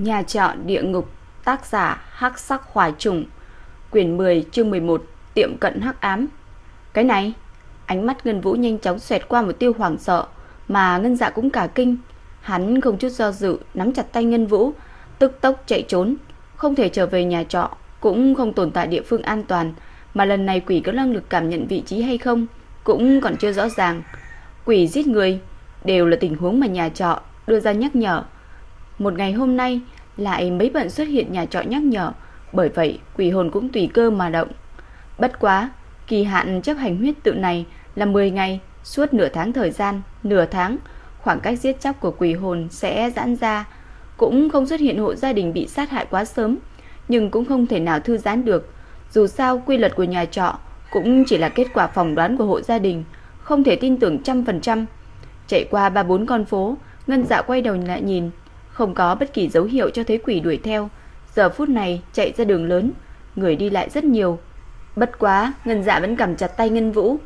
Nhà trọ địa ngục, tác giả Hắc Sắc Hoài Trùng, quyển 10, chương 11, tiệm cận hắc ám. Cái này, ánh mắt Ngân Vũ nhanh chóng xoẹt qua một tiêu hoàng sợ, mà Ngân Dạ cũng cả kinh. Hắn không chút do dự, nắm chặt tay Ngân Vũ, tức tốc chạy trốn, không thể trở về nhà trọ, cũng không tồn tại địa phương an toàn, mà lần này quỷ có năng lực cảm nhận vị trí hay không, cũng còn chưa rõ ràng. Quỷ giết người đều là tình huống mà nhà trọ đưa ra nhắc nhở. Một ngày hôm nay lại mấy bận xuất hiện nhà trọ nhắc nhở, bởi vậy quỷ hồn cũng tùy cơ mà động. Bất quá, kỳ hạn chấp hành huyết tự này là 10 ngày, suốt nửa tháng thời gian, nửa tháng, khoảng cách giết chóc của quỷ hồn sẽ giãn ra, cũng không xuất hiện hộ gia đình bị sát hại quá sớm, nhưng cũng không thể nào thư giãn được. Dù sao quy luật của nhà trọ cũng chỉ là kết quả phỏng đoán của hộ gia đình, không thể tin tưởng trăm phần trăm. Chạy qua ba bốn con phố, Ngân Dạ quay đầu lại nhìn, không có bất kỳ dấu hiệu cho thấy quỷ đuổi theo. Giờ phút này chạy ra đường lớn, người đi lại rất nhiều. Bất quá, Ngân Dạ vẫn cầm chặt tay Ngân Vũ.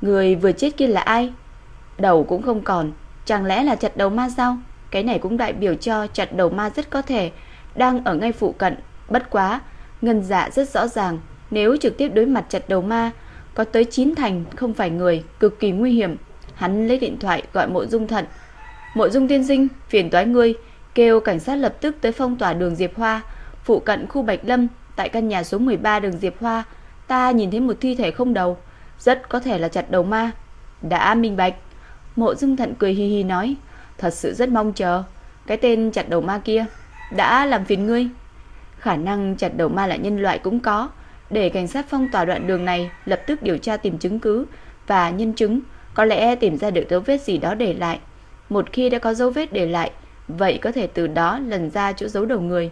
Người vừa chết kia là ai? Đầu cũng không còn, chẳng lẽ là chặt đầu ma sao? Cái này cũng đại biểu cho chặt đầu ma rất có thể đang ở ngay phụ cận. Bất quá, Ngân Dạ rất rõ ràng, nếu trực tiếp đối mặt chặt đầu ma, có tới 9 thành không phải người, cực kỳ nguy hiểm. Hắn lấy điện thoại gọi Mộ Dung Thận. Mộ Dung tiên sinh, phiền toái ngươi, kêu cảnh sát lập tức tới phong tỏa đường Diệp Hoa, phụ cận khu Bạch Lâm, tại căn nhà số 13 đường Diệp Hoa, ta nhìn thấy một thi thể không đầu, rất có thể là chặt đầu ma. Đã minh bạch. Mộ Dung Thận cười hi hi nói, thật sự rất mong chờ, cái tên chặt đầu ma kia đã làm phiền ngươi. Khả năng chặt đầu ma là nhân loại cũng có, để cảnh sát phong tỏa đoạn đường này lập tức điều tra tìm chứng cứ và nhân chứng, có lẽ tìm ra được dấu vết gì đó để lại. Một khi đã có dấu vết để lại, vậy có thể từ đó lần ra chỗ giấu đầu người.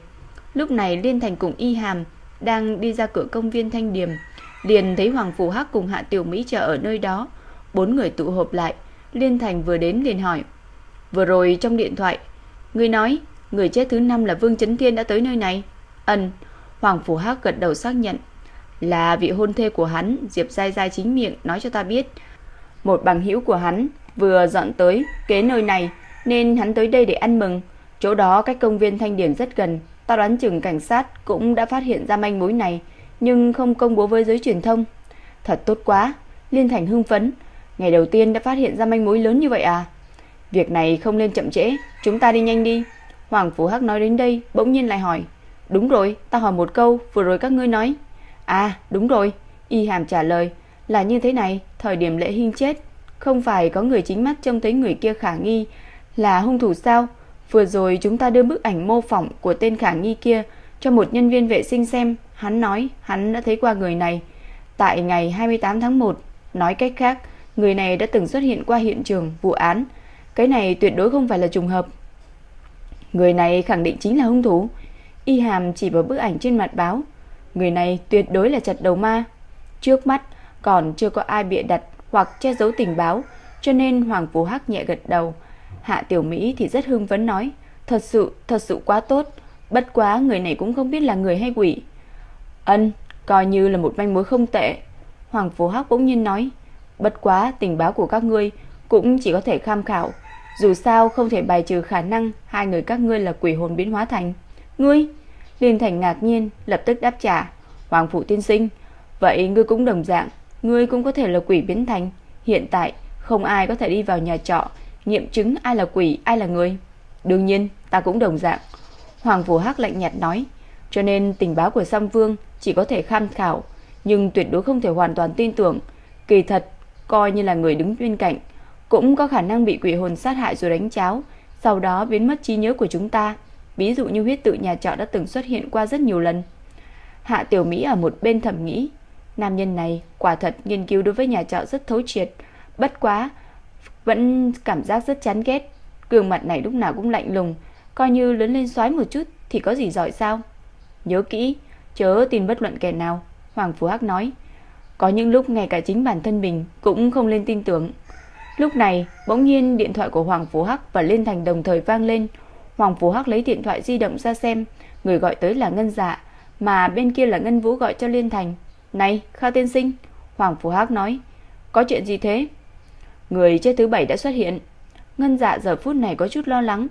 Lúc này Liên Thành cùng Y Hàm đang đi ra cửa công viên Thanh Điềm, liền thấy Hoàng Phủ Hắc cùng Hạ Tiểu Mỹ chờ ở nơi đó. Bốn người tụ họp lại, Liên Thành vừa đến liền hỏi: "Vừa rồi trong điện thoại, người nói người chết thứ năm là Vương Chấn Thiên đã tới nơi này?" Ân, Hoàng Phủ Hắc gật đầu xác nhận, là vị hôn thê của hắn, Diệp Giai Giai chính miệng nói cho ta biết. Một bằng hữu của hắn vừa dọn tới kế nơi này nên hắn tới đây để ăn mừng. Chỗ đó cách công viên Thanh Điển rất gần, ta đoán chừng cảnh sát cũng đã phát hiện ra manh mối này, nhưng không công bố với giới truyền thông. Thật tốt quá, Liên Thành hưng phấn, ngày đầu tiên đã phát hiện ra manh mối lớn như vậy à? Việc này không nên chậm trễ, chúng ta đi nhanh đi. Hoàng Phú Hắc nói đến đây, bỗng nhiên lại hỏi, "Đúng rồi, ta hỏi một câu, vừa rồi các ngươi nói." "À, đúng rồi." Y Hàm trả lời, "Là như thế này, thời điểm lễ Hinh chết, không phải có người chính mắt trông thấy người kia khả nghi là hung thủ sao? Vừa rồi chúng ta đưa bức ảnh mô phỏng của tên khả nghi kia cho một nhân viên vệ sinh xem, hắn nói hắn đã thấy qua người này tại ngày 28 tháng 1, nói cách khác, người này đã từng xuất hiện qua hiện trường vụ án. Cái này tuyệt đối không phải là trùng hợp. Người này khẳng định chính là hung thủ. Y Hàm chỉ vào bức ảnh trên mặt báo, người này tuyệt đối là chặt đầu ma. Trước mắt còn chưa có ai bịa đặt hoặc che giấu tình báo, cho nên Hoàng Phú Hắc nhẹ gật đầu. Hạ Tiểu Mỹ thì rất hưng phấn nói, thật sự, thật sự quá tốt, bất quá người này cũng không biết là người hay quỷ. Ân, coi như là một manh mối không tệ. Hoàng Phú Hắc bỗng nhiên nói, bất quá tình báo của các ngươi cũng chỉ có thể tham khảo, dù sao không thể bài trừ khả năng hai người các ngươi là quỷ hồn biến hóa thành. Ngươi? Liên Thành ngạc nhiên, lập tức đáp trả, Hoàng Phụ tiên sinh, vậy ngươi cũng đồng dạng, ngươi cũng có thể là quỷ biến thành. Hiện tại không ai có thể đi vào nhà trọ nghiệm chứng ai là quỷ, ai là người. Đương nhiên, ta cũng đồng dạng. Hoàng Vũ Hắc lạnh nhạt nói, cho nên tình báo của Sam Vương chỉ có thể tham khảo, nhưng tuyệt đối không thể hoàn toàn tin tưởng. Kỳ thật, coi như là người đứng bên cạnh, cũng có khả năng bị quỷ hồn sát hại rồi đánh cháo, sau đó biến mất trí nhớ của chúng ta. Ví dụ như huyết tự nhà trọ đã từng xuất hiện qua rất nhiều lần. Hạ Tiểu Mỹ ở một bên thẩm nghĩ, nam nhân này quả thật nghiên cứu đối với nhà trọ rất thấu triệt, bất quá vẫn cảm giác rất chán ghét. Gương mặt này lúc nào cũng lạnh lùng, coi như lớn lên xoái một chút thì có gì giỏi sao? Nhớ kỹ, chớ tin bất luận kẻ nào, Hoàng Phú Hắc nói. Có những lúc ngay cả chính bản thân mình cũng không lên tin tưởng. Lúc này, bỗng nhiên điện thoại của Hoàng Phú Hắc và Liên Thành đồng thời vang lên. Hoàng Phú Hắc lấy điện thoại di động ra xem, người gọi tới là Ngân Dạ, mà bên kia là Ngân Vũ gọi cho Liên Thành. "Này, Kha tiên sinh." Hoàng Phú Hắc nói, "Có chuyện gì thế?" Người chết thứ bảy đã xuất hiện. Ngân dạ giờ phút này có chút lo lắng.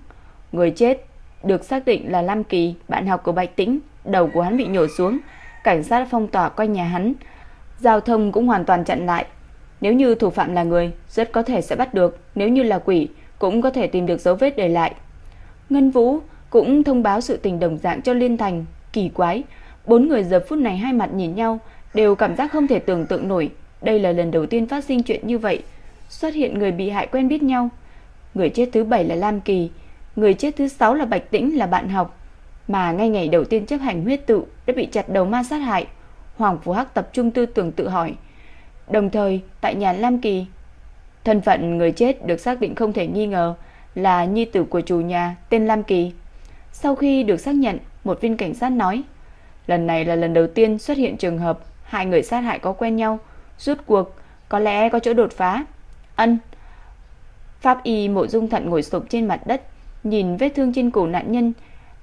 Người chết được xác định là Lam Kỳ, bạn học của Bạch Tĩnh, đầu của hắn bị nhổ xuống, cảnh sát phong tỏa quanh nhà hắn, giao thông cũng hoàn toàn chặn lại. Nếu như thủ phạm là người, rất có thể sẽ bắt được, nếu như là quỷ, cũng có thể tìm được dấu vết để lại. Ngân Vũ cũng thông báo sự tình đồng dạng cho Liên Thành, kỳ quái, bốn người giờ phút này hai mặt nhìn nhau, đều cảm giác không thể tưởng tượng nổi, đây là lần đầu tiên phát sinh chuyện như vậy, xuất hiện người bị hại quen biết nhau. Người chết thứ bảy là Lam Kỳ, người chết thứ sáu là Bạch Tĩnh là bạn học, mà ngay ngày đầu tiên chấp hành huyết tự đã bị chặt đầu ma sát hại. Hoàng Phú Hắc tập trung tư tưởng tự hỏi. Đồng thời, tại nhà Lam Kỳ, thân phận người chết được xác định không thể nghi ngờ là nhi tử của chủ nhà tên Lam Kỳ. Sau khi được xác nhận, một viên cảnh sát nói, lần này là lần đầu tiên xuất hiện trường hợp hai người sát hại có quen nhau, rút cuộc có lẽ có chỗ đột phá. Ân. Pháp y Mộ Dung Thận ngồi sụp trên mặt đất, nhìn vết thương trên cổ nạn nhân,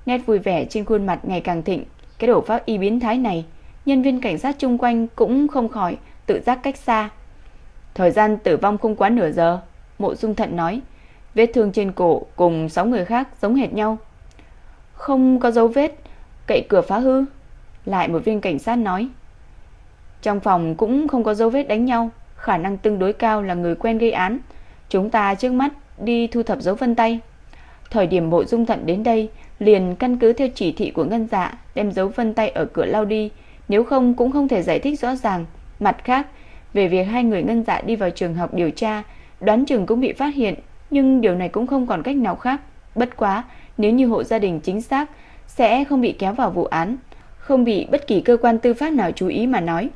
nét vui vẻ trên khuôn mặt ngày càng thịnh. Cái đổ pháp y biến thái này, nhân viên cảnh sát chung quanh cũng không khỏi tự giác cách xa. Thời gian tử vong không quá nửa giờ, Mộ Dung Thận nói, vết thương trên cổ cùng 6 người khác giống hệt nhau. Không có dấu vết, cậy cửa phá hư. Lại một viên cảnh sát nói. Trong phòng cũng không có dấu vết đánh nhau, khả năng tương đối cao là người quen gây án. Chúng ta trước mắt đi thu thập dấu vân tay. Thời điểm Mộ Dung Thận đến đây, liền căn cứ theo chỉ thị của ngân dạ đem dấu vân tay ở cửa lao đi, nếu không cũng không thể giải thích rõ ràng. Mặt khác, về việc hai người ngân dạ đi vào trường học điều tra, đoán chừng cũng bị phát hiện, nhưng điều này cũng không còn cách nào khác. Bất quá, nếu như hộ gia đình chính xác, sẽ không bị kéo vào vụ án, không bị bất kỳ cơ quan tư pháp nào chú ý mà nói,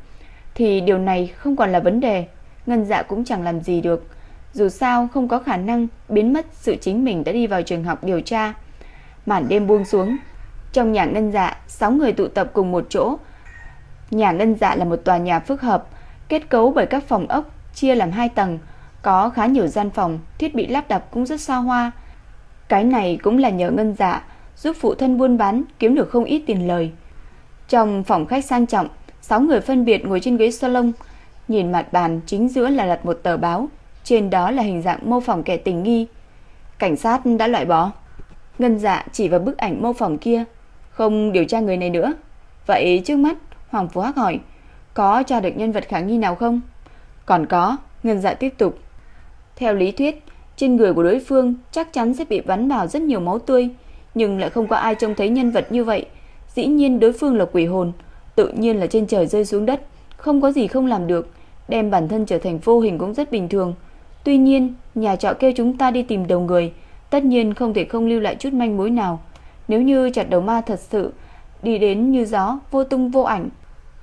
thì điều này không còn là vấn đề. Ngân dạ cũng chẳng làm gì được. Dù sao không có khả năng biến mất sự chính mình đã đi vào trường học điều tra. Màn đêm buông xuống, trong nhà ngân dạ, 6 người tụ tập cùng một chỗ. Nhà ngân dạ là một tòa nhà phức hợp, kết cấu bởi các phòng ốc chia làm hai tầng, có khá nhiều gian phòng, thiết bị lắp đặt cũng rất xa hoa. Cái này cũng là nhờ ngân dạ giúp phụ thân buôn bán kiếm được không ít tiền lời. Trong phòng khách sang trọng, 6 người phân biệt ngồi trên ghế salon, nhìn mặt bàn chính giữa là đặt một tờ báo, trên đó là hình dạng mô phỏng kẻ tình nghi. Cảnh sát đã loại bỏ. Ngân dạ chỉ vào bức ảnh mô phỏng kia, không điều tra người này nữa. Vậy trước mắt, Hoàng Phú Hắc hỏi, có tra được nhân vật khả nghi nào không? Còn có, Ngân dạ tiếp tục. Theo lý thuyết, trên người của đối phương chắc chắn sẽ bị bắn vào rất nhiều máu tươi, nhưng lại không có ai trông thấy nhân vật như vậy. Dĩ nhiên đối phương là quỷ hồn, tự nhiên là trên trời rơi xuống đất, không có gì không làm được, đem bản thân trở thành vô hình cũng rất bình thường. Tuy nhiên, nhà trọ kêu chúng ta đi tìm đầu người, tất nhiên không thể không lưu lại chút manh mối nào. Nếu như chặt đầu ma thật sự đi đến như gió, vô tung vô ảnh.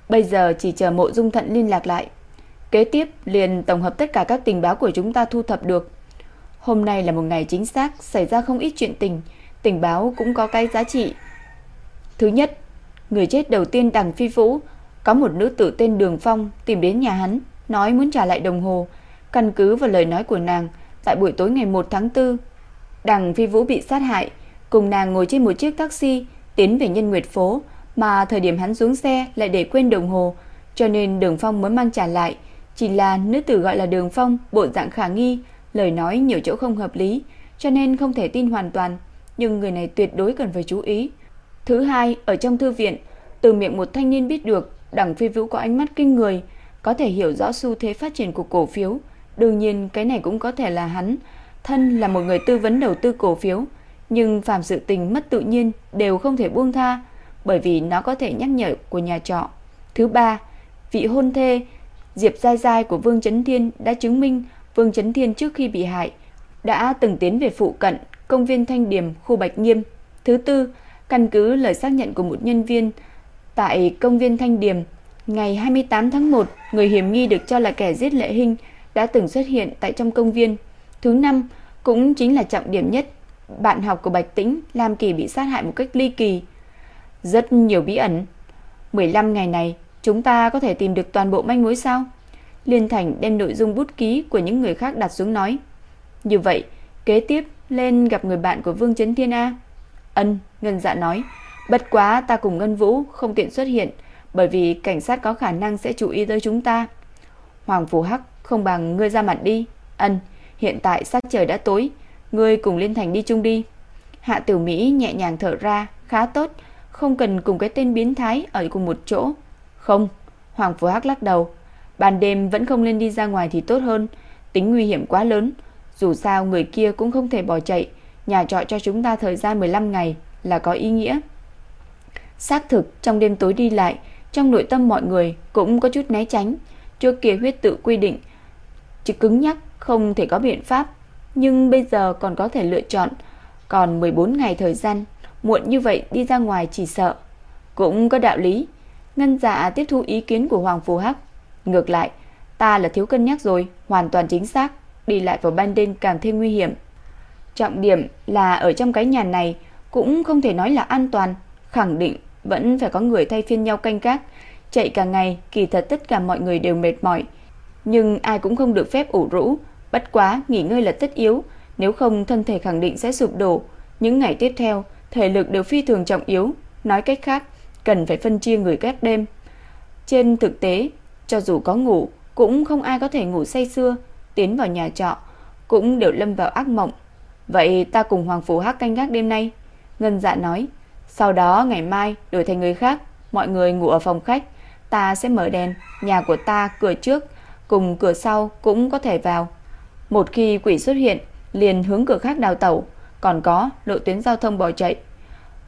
Bây giờ chỉ chờ Mộ Dung Thận liên lạc lại. Kế tiếp liền tổng hợp tất cả các tình báo của chúng ta thu thập được. Hôm nay là một ngày chính xác, xảy ra không ít chuyện tình, tình báo cũng có cái giá trị. Thứ nhất, người chết đầu tiên Đằng Phi Vũ, có một nữ tử tên Đường Phong tìm đến nhà hắn, nói muốn trả lại đồng hồ, căn cứ vào lời nói của nàng, tại buổi tối ngày 1 tháng 4, Đằng Phi Vũ bị sát hại, cùng nàng ngồi trên một chiếc taxi tiến về Nhân Nguyệt phố, mà thời điểm hắn xuống xe lại để quên đồng hồ, cho nên Đường Phong mới mang trả lại, chỉ là nữ tử gọi là Đường Phong, bộ dạng khả nghi, lời nói nhiều chỗ không hợp lý, cho nên không thể tin hoàn toàn, nhưng người này tuyệt đối cần phải chú ý. Thứ hai, ở trong thư viện, từ miệng một thanh niên biết được Đằng Phi Vũ có ánh mắt kinh người, có thể hiểu rõ xu thế phát triển của cổ phiếu. Đương nhiên cái này cũng có thể là hắn, thân là một người tư vấn đầu tư cổ phiếu, nhưng phàm sự tình mất tự nhiên đều không thể buông tha, bởi vì nó có thể nhắc nhở của nhà trọ. Thứ ba, vị hôn thê Diệp Giai Giai của Vương Chấn Thiên đã chứng minh Vương Chấn Thiên trước khi bị hại đã từng tiến về phụ cận công viên Thanh Điểm, khu Bạch Nghiêm. Thứ tư, căn cứ lời xác nhận của một nhân viên tại công viên Thanh Điểm, ngày 28 tháng 1, người hiểm nghi được cho là kẻ giết Lệ Hinh đã từng xuất hiện tại trong công viên. Thứ năm, cũng chính là trọng điểm nhất, bạn học của Bạch Tĩnh Lam Kỳ bị sát hại một cách ly kỳ. Rất nhiều bí ẩn. 15 ngày này, chúng ta có thể tìm được toàn bộ manh mối sao? Liên Thành đem nội dung bút ký của những người khác đặt xuống nói. Như vậy, kế tiếp lên gặp người bạn của Vương Chấn Thiên A. Ân, Ngân Dạ nói, bất quá ta cùng Ngân Vũ không tiện xuất hiện, bởi vì cảnh sát có khả năng sẽ chú ý tới chúng ta. Hoàng Phủ Hắc không bằng ngươi ra mặt đi. Ân, hiện tại sắc trời đã tối, ngươi cùng Liên Thành đi chung đi. Hạ Tiểu Mỹ nhẹ nhàng thở ra, khá tốt, không cần cùng cái tên biến thái ở cùng một chỗ. Không, Hoàng phủ Hắc lắc đầu. Ban đêm vẫn không nên đi ra ngoài thì tốt hơn, tính nguy hiểm quá lớn. Dù sao người kia cũng không thể bỏ chạy, nhà trọ cho chúng ta thời gian 15 ngày là có ý nghĩa. Xác thực trong đêm tối đi lại, trong nội tâm mọi người cũng có chút né tránh. Trước kia huyết tự quy định, chỉ cứng nhắc không thể có biện pháp, nhưng bây giờ còn có thể lựa chọn. Còn 14 ngày thời gian, muộn như vậy đi ra ngoài chỉ sợ. Cũng có đạo lý. Ngân dạ tiếp thu ý kiến của Hoàng Phù Hắc. Ngược lại, ta là thiếu cân nhắc rồi, hoàn toàn chính xác. Đi lại vào ban đêm càng thêm nguy hiểm. Trọng điểm là ở trong cái nhà này cũng không thể nói là an toàn, khẳng định vẫn phải có người thay phiên nhau canh gác. Chạy cả ngày, kỳ thật tất cả mọi người đều mệt mỏi, nhưng ai cũng không được phép ủ rũ, bất quá nghỉ ngơi là tất yếu, nếu không thân thể khẳng định sẽ sụp đổ. Những ngày tiếp theo, thể lực đều phi thường trọng yếu, nói cách khác, cần phải phân chia người gác đêm. Trên thực tế, cho dù có ngủ, cũng không ai có thể ngủ say sưa, tiến vào nhà trọ cũng đều lâm vào ác mộng. Vậy ta cùng Hoàng Phủ Hắc canh gác đêm nay. Ngân dạ nói. Sau đó ngày mai đổi thành người khác. Mọi người ngủ ở phòng khách. Ta sẽ mở đèn. Nhà của ta cửa trước cùng cửa sau cũng có thể vào. Một khi quỷ xuất hiện, liền hướng cửa khác đào tẩu. Còn có lộ tuyến giao thông bỏ chạy.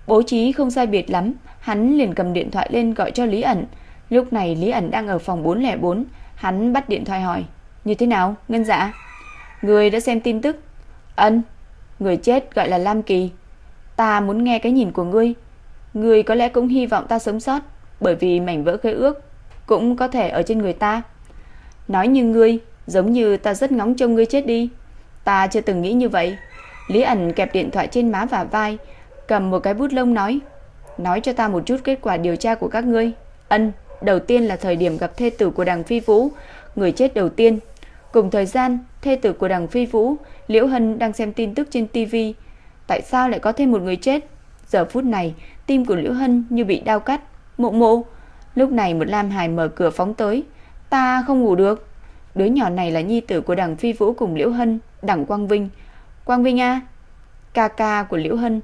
Bố trí không sai biệt lắm. Hắn liền cầm điện thoại lên gọi cho Lý ẩn. Lúc này Lý ẩn đang ở phòng 404. Hắn bắt điện thoại hỏi. Như thế nào, Ngân dạ? Người đã xem tin tức. Ân, người chết gọi là Lam Kỳ. Ta muốn nghe cái nhìn của ngươi. Ngươi có lẽ cũng hy vọng ta sống sót, bởi vì mảnh vỡ khế ước cũng có thể ở trên người ta. Nói như ngươi, giống như ta rất ngóng trông ngươi chết đi. Ta chưa từng nghĩ như vậy. Lý ẩn kẹp điện thoại trên má và vai, cầm một cái bút lông nói. Nói cho ta một chút kết quả điều tra của các ngươi. Ân, đầu tiên là thời điểm gặp thê tử của đằng Phi Vũ, người chết đầu tiên Cùng thời gian, thê tử của đằng Phi Vũ, Liễu Hân đang xem tin tức trên TV. Tại sao lại có thêm một người chết? Giờ phút này, tim của Liễu Hân như bị đau cắt. Mộ mộ. Lúc này một Lam Hải mở cửa phóng tới. Ta không ngủ được. Đứa nhỏ này là nhi tử của đằng Phi Vũ cùng Liễu Hân, đằng Quang Vinh. Quang Vinh à? Ca ca của Liễu Hân.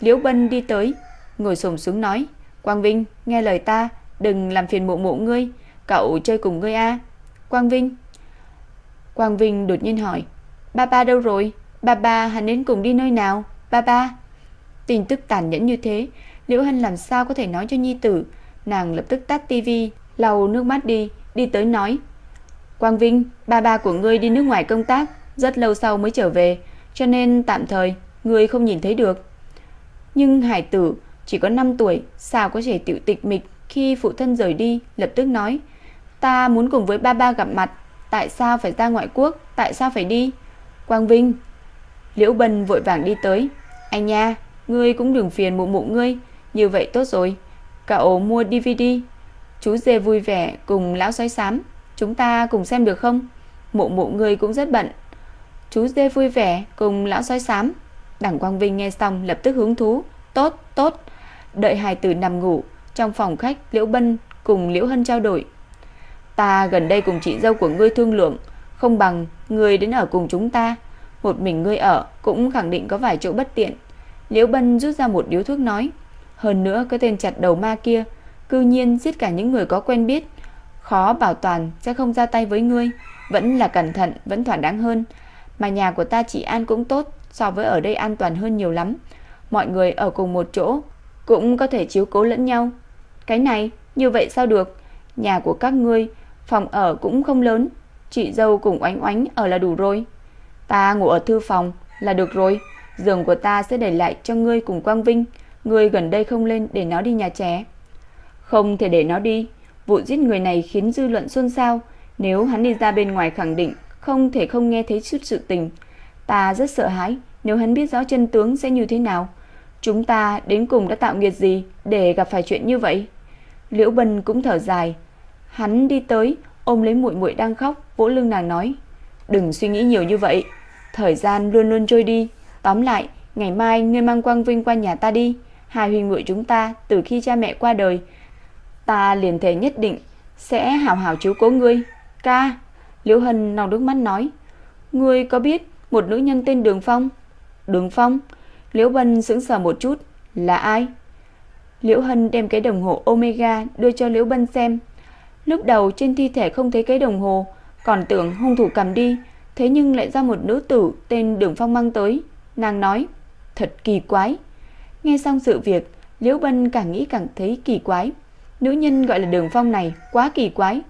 Liễu Bân đi tới, ngồi sồm xuống nói. Quang Vinh, nghe lời ta, đừng làm phiền mộ mộ ngươi. Cậu chơi cùng ngươi a Quang Vinh, Quang Vinh đột nhiên hỏi Ba ba đâu rồi? Ba ba hắn đến cùng đi nơi nào? Ba ba. Tin tức tàn nhẫn như thế Liễu Hân làm sao có thể nói cho Nhi Tử? Nàng lập tức tắt tivi lau nước mắt đi Đi tới nói. Quang Vinh, ba ba của ngươi đi nước ngoài công tác Rất lâu sau mới trở về Cho nên tạm thời ngươi không nhìn thấy được. Nhưng hải tử chỉ có 5 tuổi Sao có thể tiểu tịch mịch Khi phụ thân rời đi lập tức nói. Ta muốn cùng với ba ba gặp mặt Tại sao phải ra ngoại quốc Tại sao phải đi? Quang Vinh. Liễu Bân vội vàng đi tới. Anh nha Ngươi cũng đừng phiền mụ mụ ngươi. Như vậy tốt rồi. Cậu mua DVD Chú dê vui vẻ cùng lão sói xám. Chúng ta cùng xem được không? Mụ mụ ngươi cũng rất bận. Chú dê vui vẻ cùng lão sói xám. Đảng Quang Vinh nghe xong lập tức hứng thú. Tốt, tốt. Đợi hài tử nằm ngủ. Trong phòng khách Liễu Bân cùng Liễu Hân trao đổi. Ta gần đây cùng chị dâu của ngươi thương lượng, không bằng ngươi đến ở cùng chúng ta. Một mình ngươi ở cũng khẳng định có vài chỗ bất tiện. Liễu Bân rút ra một điếu thuốc nói, hơn nữa cái tên chặt đầu ma kia, cư nhiên giết cả những người có quen biết, khó bảo toàn sẽ không ra tay với ngươi, vẫn là cẩn thận, vẫn thỏa đáng hơn. Mà nhà của ta chỉ an cũng tốt, so với ở đây an toàn hơn nhiều lắm. Mọi người ở cùng một chỗ cũng có thể chiếu cố lẫn nhau. Cái này, như vậy sao được? Nhà của các ngươi Phòng ở cũng không lớn Chị dâu cùng oánh oánh ở là đủ rồi. Ta ngủ ở thư phòng là được rồi. Giường của ta sẽ để lại cho ngươi cùng Quang Vinh. Ngươi gần đây không lên để nó đi nhà trẻ. Không thể để nó đi. Vụ giết người này khiến dư luận xôn xao. Nếu hắn đi ra bên ngoài khẳng định Không thể không nghe thấy chút sự tình. Ta rất sợ hãi Nếu hắn biết rõ chân tướng sẽ như thế nào. Chúng ta đến cùng đã tạo nghiệt gì Để gặp phải chuyện như vậy? Liễu Bân cũng thở dài. Hắn đi tới, ôm lấy muội muội đang khóc, vỗ lưng nàng nói: "Đừng suy nghĩ nhiều như vậy, thời gian luôn luôn trôi đi, tóm lại, ngày mai ngươi mang Quang Vinh qua nhà ta đi, hai huynh muội chúng ta từ khi cha mẹ qua đời, ta liền thề nhất định sẽ hảo hảo chiếu cố ngươi." "Ca." Liễu Hân nòng nước mắt nói: "Ngươi có biết một nữ nhân tên Đường Phong?" "Đường Phong?" Liễu Bân sững sờ một chút, là ai? Liễu Hân đem cái đồng hồ Omega đưa cho Liễu Bân xem. Lúc đầu trên thi thể không thấy cái đồng hồ, còn tưởng hung thủ cầm đi, thế nhưng lại ra một nữ tử tên Đường Phong mang tới. Nàng nói, thật kỳ quái. Nghe xong sự việc, Liễu Bân càng nghĩ càng thấy kỳ quái. Nữ nhân gọi là Đường Phong này quá kỳ quái.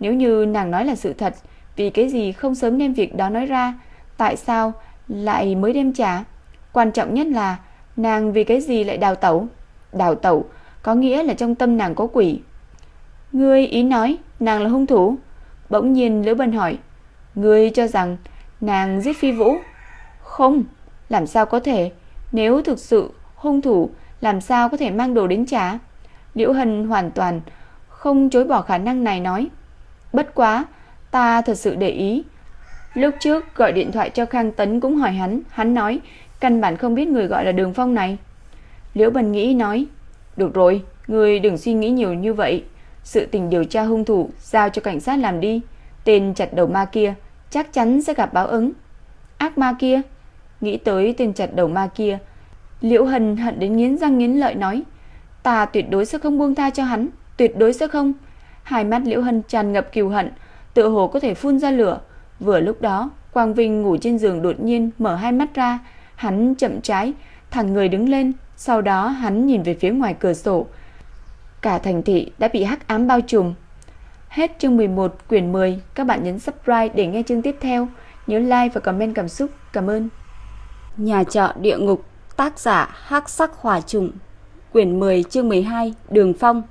Nếu như nàng nói là sự thật, vì cái gì không sớm đem việc đó nói ra, tại sao lại mới đem trả? Quan trọng nhất là nàng vì cái gì lại đào tẩu? Đào tẩu có nghĩa là trong tâm nàng có quỷ. Ngươi ý nói nàng là hung thủ? Bỗng nhiên Liễu Bân hỏi. Ngươi cho rằng nàng giết Phi Vũ? Không, làm sao có thể? Nếu thực sự hung thủ, làm sao có thể mang đồ đến trả? Liễu Hân hoàn toàn không chối bỏ khả năng này nói. Bất quá, ta thật sự để ý. Lúc trước gọi điện thoại cho Khang Tấn cũng hỏi hắn, hắn nói căn bản không biết người gọi là Đường Phong này. Liễu Bần nghĩ nói, được rồi, người đừng suy nghĩ nhiều như vậy. Sự tình điều tra hung thủ giao cho cảnh sát làm đi. Tên chặt đầu ma kia chắc chắn sẽ gặp báo ứng. Ác ma kia, nghĩ tới tên chặt đầu ma kia, Liễu Hân hận đến nghiến răng nghiến lợi nói, ta tuyệt đối sẽ không buông tha cho hắn, tuyệt đối sẽ không. Hai mắt Liễu Hân tràn ngập kiêu hận, tựa hồ có thể phun ra lửa. Vừa lúc đó, Quang Vinh ngủ trên giường đột nhiên mở hai mắt ra, hắn chậm trái, thẳng người đứng lên, sau đó hắn nhìn về phía ngoài cửa sổ. Cả thành thị đã bị hắc ám bao trùm. Hết chương 11 quyển 10, các bạn nhấn subscribe để nghe chương tiếp theo, nhớ like và comment cảm xúc. Cảm ơn. Nhà trọ địa ngục, tác giả Hắc Sắc Hỏa Trùng, quyển 10 chương 12, Đường Phong.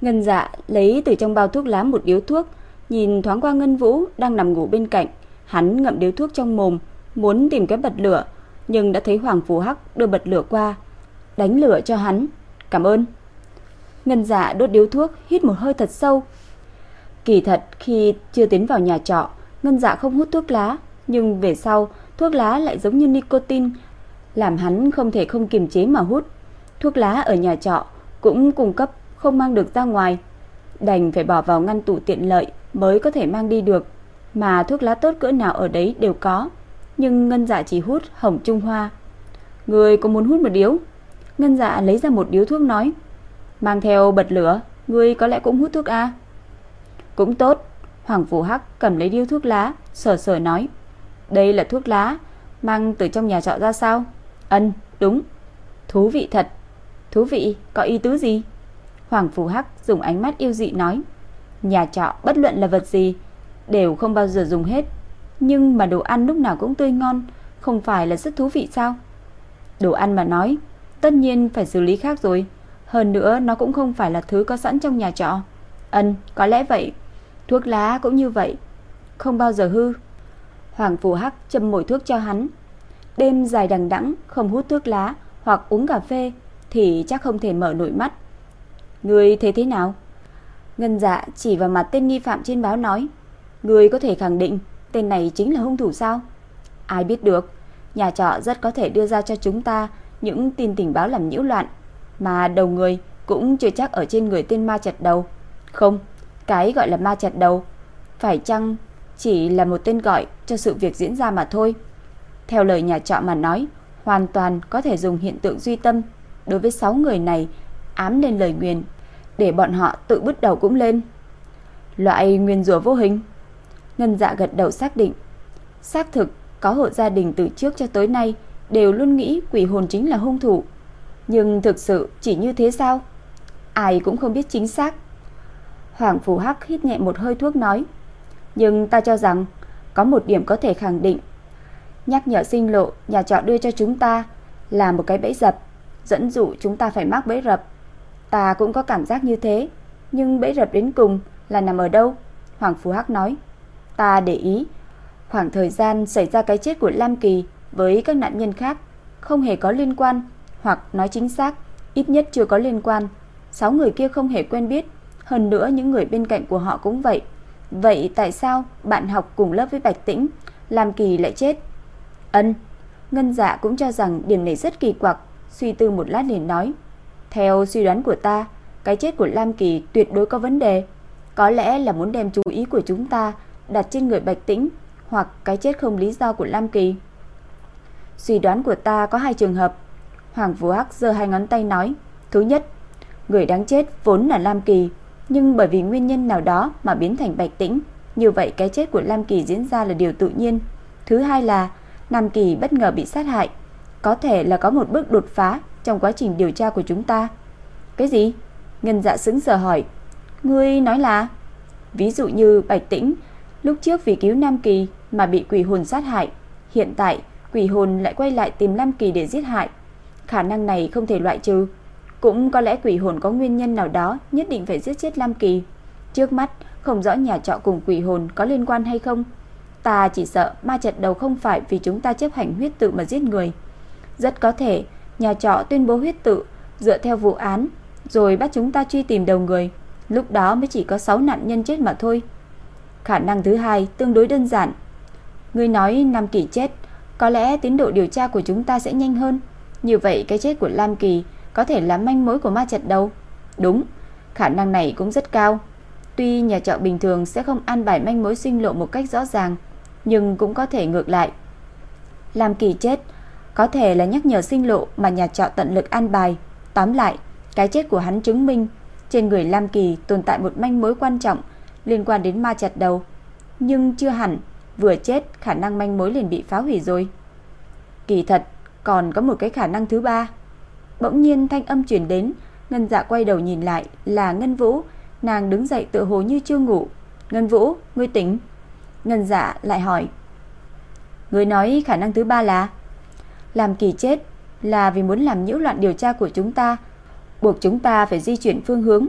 Ngân Dạ lấy từ trong bao thuốc lá một điếu thuốc, nhìn thoáng qua Ngân Vũ đang nằm ngủ bên cạnh, hắn ngậm điếu thuốc trong mồm, muốn tìm cái bật lửa, nhưng đã thấy Hoàng Phù Hắc đưa bật lửa qua, đánh lửa cho hắn. Cảm ơn. Ngân Dạ đốt điếu thuốc, hít một hơi thật sâu. Kỳ thật khi chưa tiến vào nhà trọ, Ngân Dạ không hút thuốc lá, nhưng về sau, thuốc lá lại giống như nicotine, làm hắn không thể không kiềm chế mà hút. Thuốc lá ở nhà trọ cũng cung cấp không mang được ra ngoài, đành phải bỏ vào ngăn tủ tiện lợi mới có thể mang đi được, mà thuốc lá tốt cỡ nào ở đấy đều có, nhưng Ngân Dạ chỉ hút hồng trung hoa. Người có muốn hút một điếu? Ngân Dạ lấy ra một điếu thuốc nói, mang theo bật lửa, người có lẽ cũng hút thuốc a? À? Cũng tốt. Hoàng Phủ Hắc cầm lấy điếu thuốc lá, sờ sờ nói, đây là thuốc lá, mang từ trong nhà trọ ra sao? Ân, đúng. Thú vị thật. Thú vị, có ý tứ gì? Hoàng Phủ Hắc dùng ánh mắt yêu dị nói, nhà trọ bất luận là vật gì đều không bao giờ dùng hết, nhưng mà đồ ăn lúc nào cũng tươi ngon, không phải là rất thú vị sao? Đồ ăn mà nói, tất nhiên phải xử lý khác rồi, hơn nữa nó cũng không phải là thứ có sẵn trong nhà trọ. Ân, có lẽ vậy. Thuốc lá cũng như vậy, không bao giờ hư. Hoàng Phù Hắc châm mồi thuốc cho hắn. Đêm dài đằng đẵng không hút thuốc lá hoặc uống cà phê thì chắc không thể mở nổi mắt. Người thấy thế nào? Ngân dạ chỉ vào mặt tên nghi phạm trên báo nói. Người có thể khẳng định tên này chính là hung thủ sao? Ai biết được, nhà trọ rất có thể đưa ra cho chúng ta những tin tình báo làm nhiễu loạn, mà đầu người cũng chưa chắc ở trên người tên ma chặt đầu. Không, cái gọi là ma chặt đầu, phải chăng chỉ là một tên gọi cho sự việc diễn ra mà thôi. Theo lời nhà trọ mà nói, hoàn toàn có thể dùng hiện tượng duy tâm đối với 6 người này ám lên lời nguyền để bọn họ tự bứt đầu cũng lên. Loại nguyên rủa vô hình. Ngân Dạ gật đầu xác định, xác thực có hộ gia đình từ trước cho tới nay đều luôn nghĩ quỷ hồn chính là hung thủ. Nhưng thực sự chỉ như thế sao? Ai cũng không biết chính xác. Hoàng Phù Hắc hít nhẹ một hơi thuốc nói, nhưng ta cho rằng có một điểm có thể khẳng định. Nhắc nhở sinh lộ nhà trọ đưa cho chúng ta là một cái bẫy dập, dẫn dụ chúng ta phải mắc bẫy rập. Ta cũng có cảm giác như thế, nhưng bẫy rập đến cùng là nằm ở đâu? Hoàng Phú Hắc nói. Ta để ý, khoảng thời gian xảy ra cái chết của Lam Kỳ với các nạn nhân khác không hề có liên quan, hoặc nói chính xác, ít nhất chưa có liên quan. Sáu người kia không hề quen biết, hơn nữa những người bên cạnh của họ cũng vậy. Vậy tại sao bạn học cùng lớp với Bạch Tĩnh, Lam Kỳ lại chết? Ân, Ngân Dạ cũng cho rằng điểm này rất kỳ quặc, suy tư một lát liền nói. Theo suy đoán của ta, cái chết của Lam Kỳ tuyệt đối có vấn đề. Có lẽ là muốn đem chú ý của chúng ta đặt trên người Bạch Tĩnh hoặc cái chết không lý do của Lam Kỳ. Suy đoán của ta có hai trường hợp. Hoàng Vũ Hắc giơ hai ngón tay nói, thứ nhất, người đáng chết vốn là Lam Kỳ, nhưng bởi vì nguyên nhân nào đó mà biến thành Bạch Tĩnh, như vậy cái chết của Lam Kỳ diễn ra là điều tự nhiên. Thứ hai là Nam Kỳ bất ngờ bị sát hại, có thể là có một bước đột phá trong quá trình điều tra của chúng ta. Cái gì? Ngân Dạ sững sờ hỏi. Ngươi nói là ví dụ như Bạch Tĩnh lúc trước vì cứu Nam Kỳ mà bị quỷ hồn sát hại, hiện tại quỷ hồn lại quay lại tìm Lam Kỳ để giết hại. Khả năng này không thể loại trừ, cũng có lẽ quỷ hồn có nguyên nhân nào đó nhất định phải giết chết Lam Kỳ. Trước mắt không rõ nhà trọ cùng quỷ hồn có liên quan hay không. Ta chỉ sợ ma trận đầu không phải vì chúng ta chấp hành huyết tự mà giết người. Rất có thể nhà trọ tuyên bố huyết tự dựa theo vụ án rồi bắt chúng ta truy tìm đầu người. Lúc đó mới chỉ có 6 nạn nhân chết mà thôi. Khả năng thứ hai tương đối đơn giản. Ngươi nói Nam Kỳ chết, có lẽ tiến độ điều tra của chúng ta sẽ nhanh hơn. Như vậy cái chết của Lam Kỳ có thể là manh mối của ma trận đầu. Đúng, khả năng này cũng rất cao. Tuy nhà trọ bình thường sẽ không an bài manh mối sinh lộ một cách rõ ràng, nhưng cũng có thể ngược lại. Lam Kỳ chết, có thể là nhắc nhở sinh lộ mà nhà trọ tận lực an bài. Tóm lại, cái chết của hắn chứng minh trên người Lam Kỳ tồn tại một manh mối quan trọng liên quan đến ma chặt đầu. Nhưng chưa hẳn, vừa chết khả năng manh mối liền bị phá hủy rồi. Kỳ thật, còn có một cái khả năng thứ ba. Bỗng nhiên thanh âm truyền đến, Ngân Dạ quay đầu nhìn lại là Ngân Vũ, nàng đứng dậy tựa hồ như chưa ngủ. "Ngân Vũ, ngươi tỉnh?" Ngân Dạ lại hỏi. "Ngươi nói khả năng thứ ba là?" Làm kỳ chết là vì muốn làm nhiễu loạn điều tra của chúng ta, buộc chúng ta phải di chuyển phương hướng.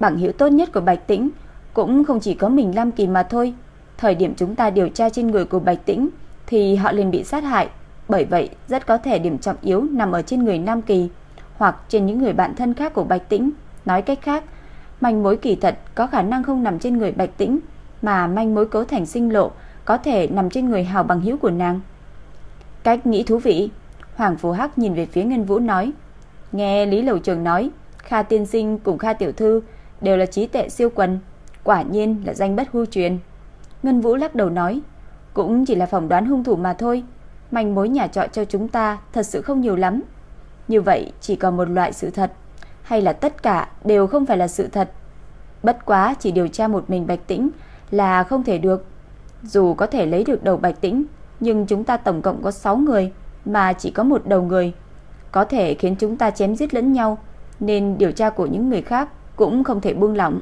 Bằng hữu tốt nhất của Bạch Tĩnh cũng không chỉ có mình Lam Kỳ mà thôi. Thời điểm chúng ta điều tra trên người của Bạch Tĩnh thì họ liền bị sát hại. Bởi vậy, rất có thể điểm trọng yếu nằm ở trên người Nam Kỳ hoặc trên những người bạn thân khác của Bạch Tĩnh. Nói cách khác, manh mối kỳ thật có khả năng không nằm trên người Bạch Tĩnh, mà manh mối cấu thành sinh lộ có thể nằm trên người hào bằng hữu của nàng. Cách nghĩ thú vị. Hoàng Phú Hắc nhìn về phía Ngân Vũ nói, nghe Lý Lầu Trường nói, Kha tiên sinh cùng Kha tiểu thư đều là trí tệ siêu quần, quả nhiên là danh bất hư truyền. Ngân Vũ lắc đầu nói, cũng chỉ là phỏng đoán hung thủ mà thôi, manh mối nhà trọ cho chúng ta thật sự không nhiều lắm. Như vậy chỉ còn một loại sự thật, hay là tất cả đều không phải là sự thật. Bất quá chỉ điều tra một mình Bạch Tĩnh là không thể được. Dù có thể lấy được đầu Bạch Tĩnh, nhưng chúng ta tổng cộng có 6 người mà chỉ có một đầu người, có thể khiến chúng ta chém giết lẫn nhau, nên điều tra của những người khác cũng không thể buông lỏng.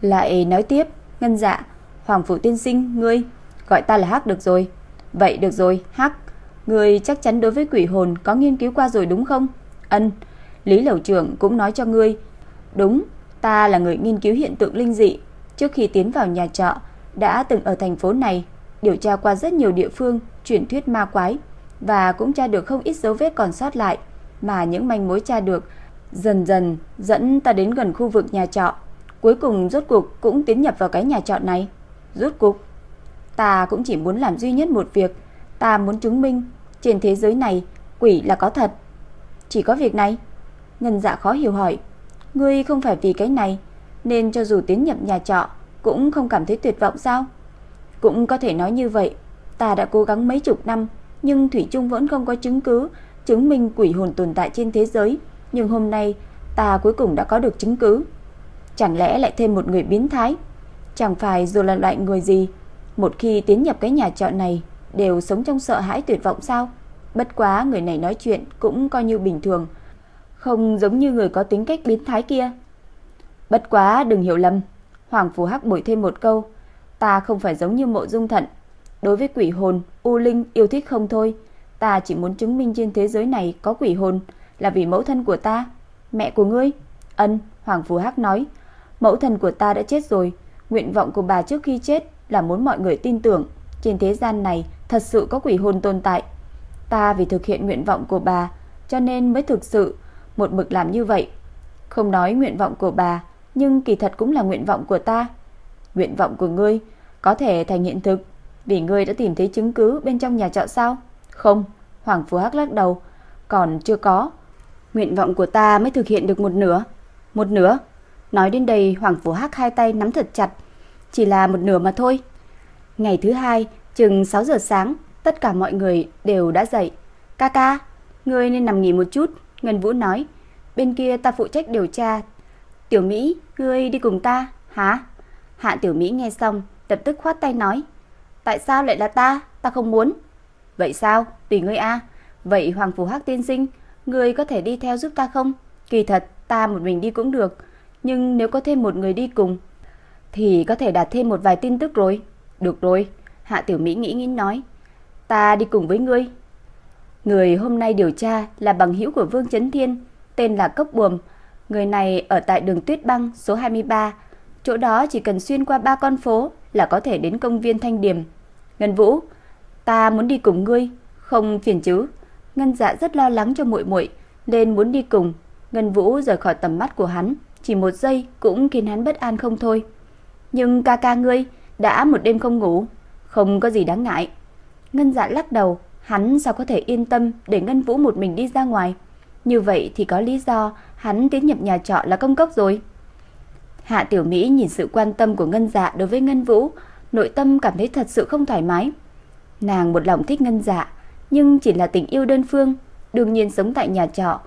Lại nói tiếp, ngân dạ, Hoàng Phủ Tiên Sinh, ngươi, gọi ta là Hắc được rồi. Vậy được rồi, Hắc, người chắc chắn đối với quỷ hồn có nghiên cứu qua rồi đúng không? Ân, Lý Lầu Trưởng cũng nói cho ngươi. Đúng, ta là người nghiên cứu hiện tượng linh dị. Trước khi tiến vào nhà trọ, đã từng ở thành phố này, điều tra qua rất nhiều địa phương, truyền thuyết ma quái, và cũng tra được không ít dấu vết còn sót lại, mà những manh mối tra được dần dần dẫn ta đến gần khu vực nhà trọ. Cuối cùng rốt cuộc cũng tiến nhập vào cái nhà trọ này. Rốt cuộc, ta cũng chỉ muốn làm duy nhất một việc, ta muốn chứng minh trên thế giới này quỷ là có thật. Chỉ có việc này? Ngân Dạ khó hiểu hỏi. Ngươi không phải vì cái này nên cho dù tiến nhập nhà trọ cũng không cảm thấy tuyệt vọng sao? Cũng có thể nói như vậy, ta đã cố gắng mấy chục năm nhưng thủy chung vẫn không có chứng cứ chứng minh quỷ hồn tồn tại trên thế giới, nhưng hôm nay ta cuối cùng đã có được chứng cứ. Chẳng lẽ lại thêm một người biến thái? Chẳng phải dù là loại người gì, một khi tiến nhập cái nhà trọ này đều sống trong sợ hãi tuyệt vọng sao? Bất quá người này nói chuyện cũng coi như bình thường, không giống như người có tính cách biến thái kia. Bất quá đừng hiểu lầm, Hoàng Phù Hắc bồi thêm một câu, ta không phải giống như mộ dung thận. Đối với quỷ hồn, U Linh yêu thích không thôi. Ta chỉ muốn chứng minh trên thế giới này có quỷ hồn là vì mẫu thân của ta. Mẹ của ngươi? Ân, Hoàng Phù Hắc nói. Mẫu thân của ta đã chết rồi. Nguyện vọng của bà trước khi chết là muốn mọi người tin tưởng trên thế gian này thật sự có quỷ hồn tồn tại. Ta vì thực hiện nguyện vọng của bà cho nên mới thực sự một mực làm như vậy. Không nói nguyện vọng của bà, nhưng kỳ thật cũng là nguyện vọng của ta. Nguyện vọng của ngươi có thể thành hiện thực vì ngươi đã tìm thấy chứng cứ bên trong nhà trọ sao? Không, Hoàng Phú Hắc lắc đầu, còn chưa có. Nguyện vọng của ta mới thực hiện được một nửa. Một nửa? Nói đến đây Hoàng Phú Hắc hai tay nắm thật chặt. Chỉ là một nửa mà thôi. Ngày thứ hai, chừng 6 giờ sáng, tất cả mọi người đều đã dậy. Ca ca, ngươi nên nằm nghỉ một chút, Ngân Vũ nói. Bên kia ta phụ trách điều tra. Tiểu Mỹ, ngươi đi cùng ta, hả? Hạ Tiểu Mỹ nghe xong, lập tức khoát tay nói. Tại sao lại là ta? Ta không muốn. Vậy sao? Tùy ngươi a. Vậy Hoàng Phủ Hắc tiên sinh, ngươi có thể đi theo giúp ta không? Kỳ thật, ta một mình đi cũng được. Nhưng nếu có thêm một người đi cùng, thì có thể đạt thêm một vài tin tức rồi. Được rồi, Hạ Tiểu Mỹ nghĩ nghĩ nói. Ta đi cùng với ngươi. Người hôm nay điều tra là bằng hữu của Vương Chấn Thiên, tên là Cốc Buồm. Người này ở tại đường Tuyết Băng số 23. Chỗ đó chỉ cần xuyên qua ba con phố là có thể đến công viên Thanh Điểm. Ngân Vũ, ta muốn đi cùng ngươi, không phiền chứ? Ngân Dạ rất lo lắng cho muội muội, nên muốn đi cùng. Ngân Vũ rời khỏi tầm mắt của hắn, chỉ một giây cũng khiến hắn bất an không thôi. Nhưng ca ca ngươi đã một đêm không ngủ, không có gì đáng ngại. Ngân Dạ lắc đầu, hắn sao có thể yên tâm để Ngân Vũ một mình đi ra ngoài? Như vậy thì có lý do hắn tiến nhập nhà trọ là công cốc rồi. Hạ Tiểu Mỹ nhìn sự quan tâm của Ngân Dạ đối với Ngân Vũ, nội tâm cảm thấy thật sự không thoải mái. Nàng một lòng thích Ngân Dạ, nhưng chỉ là tình yêu đơn phương, đương nhiên sống tại nhà trọ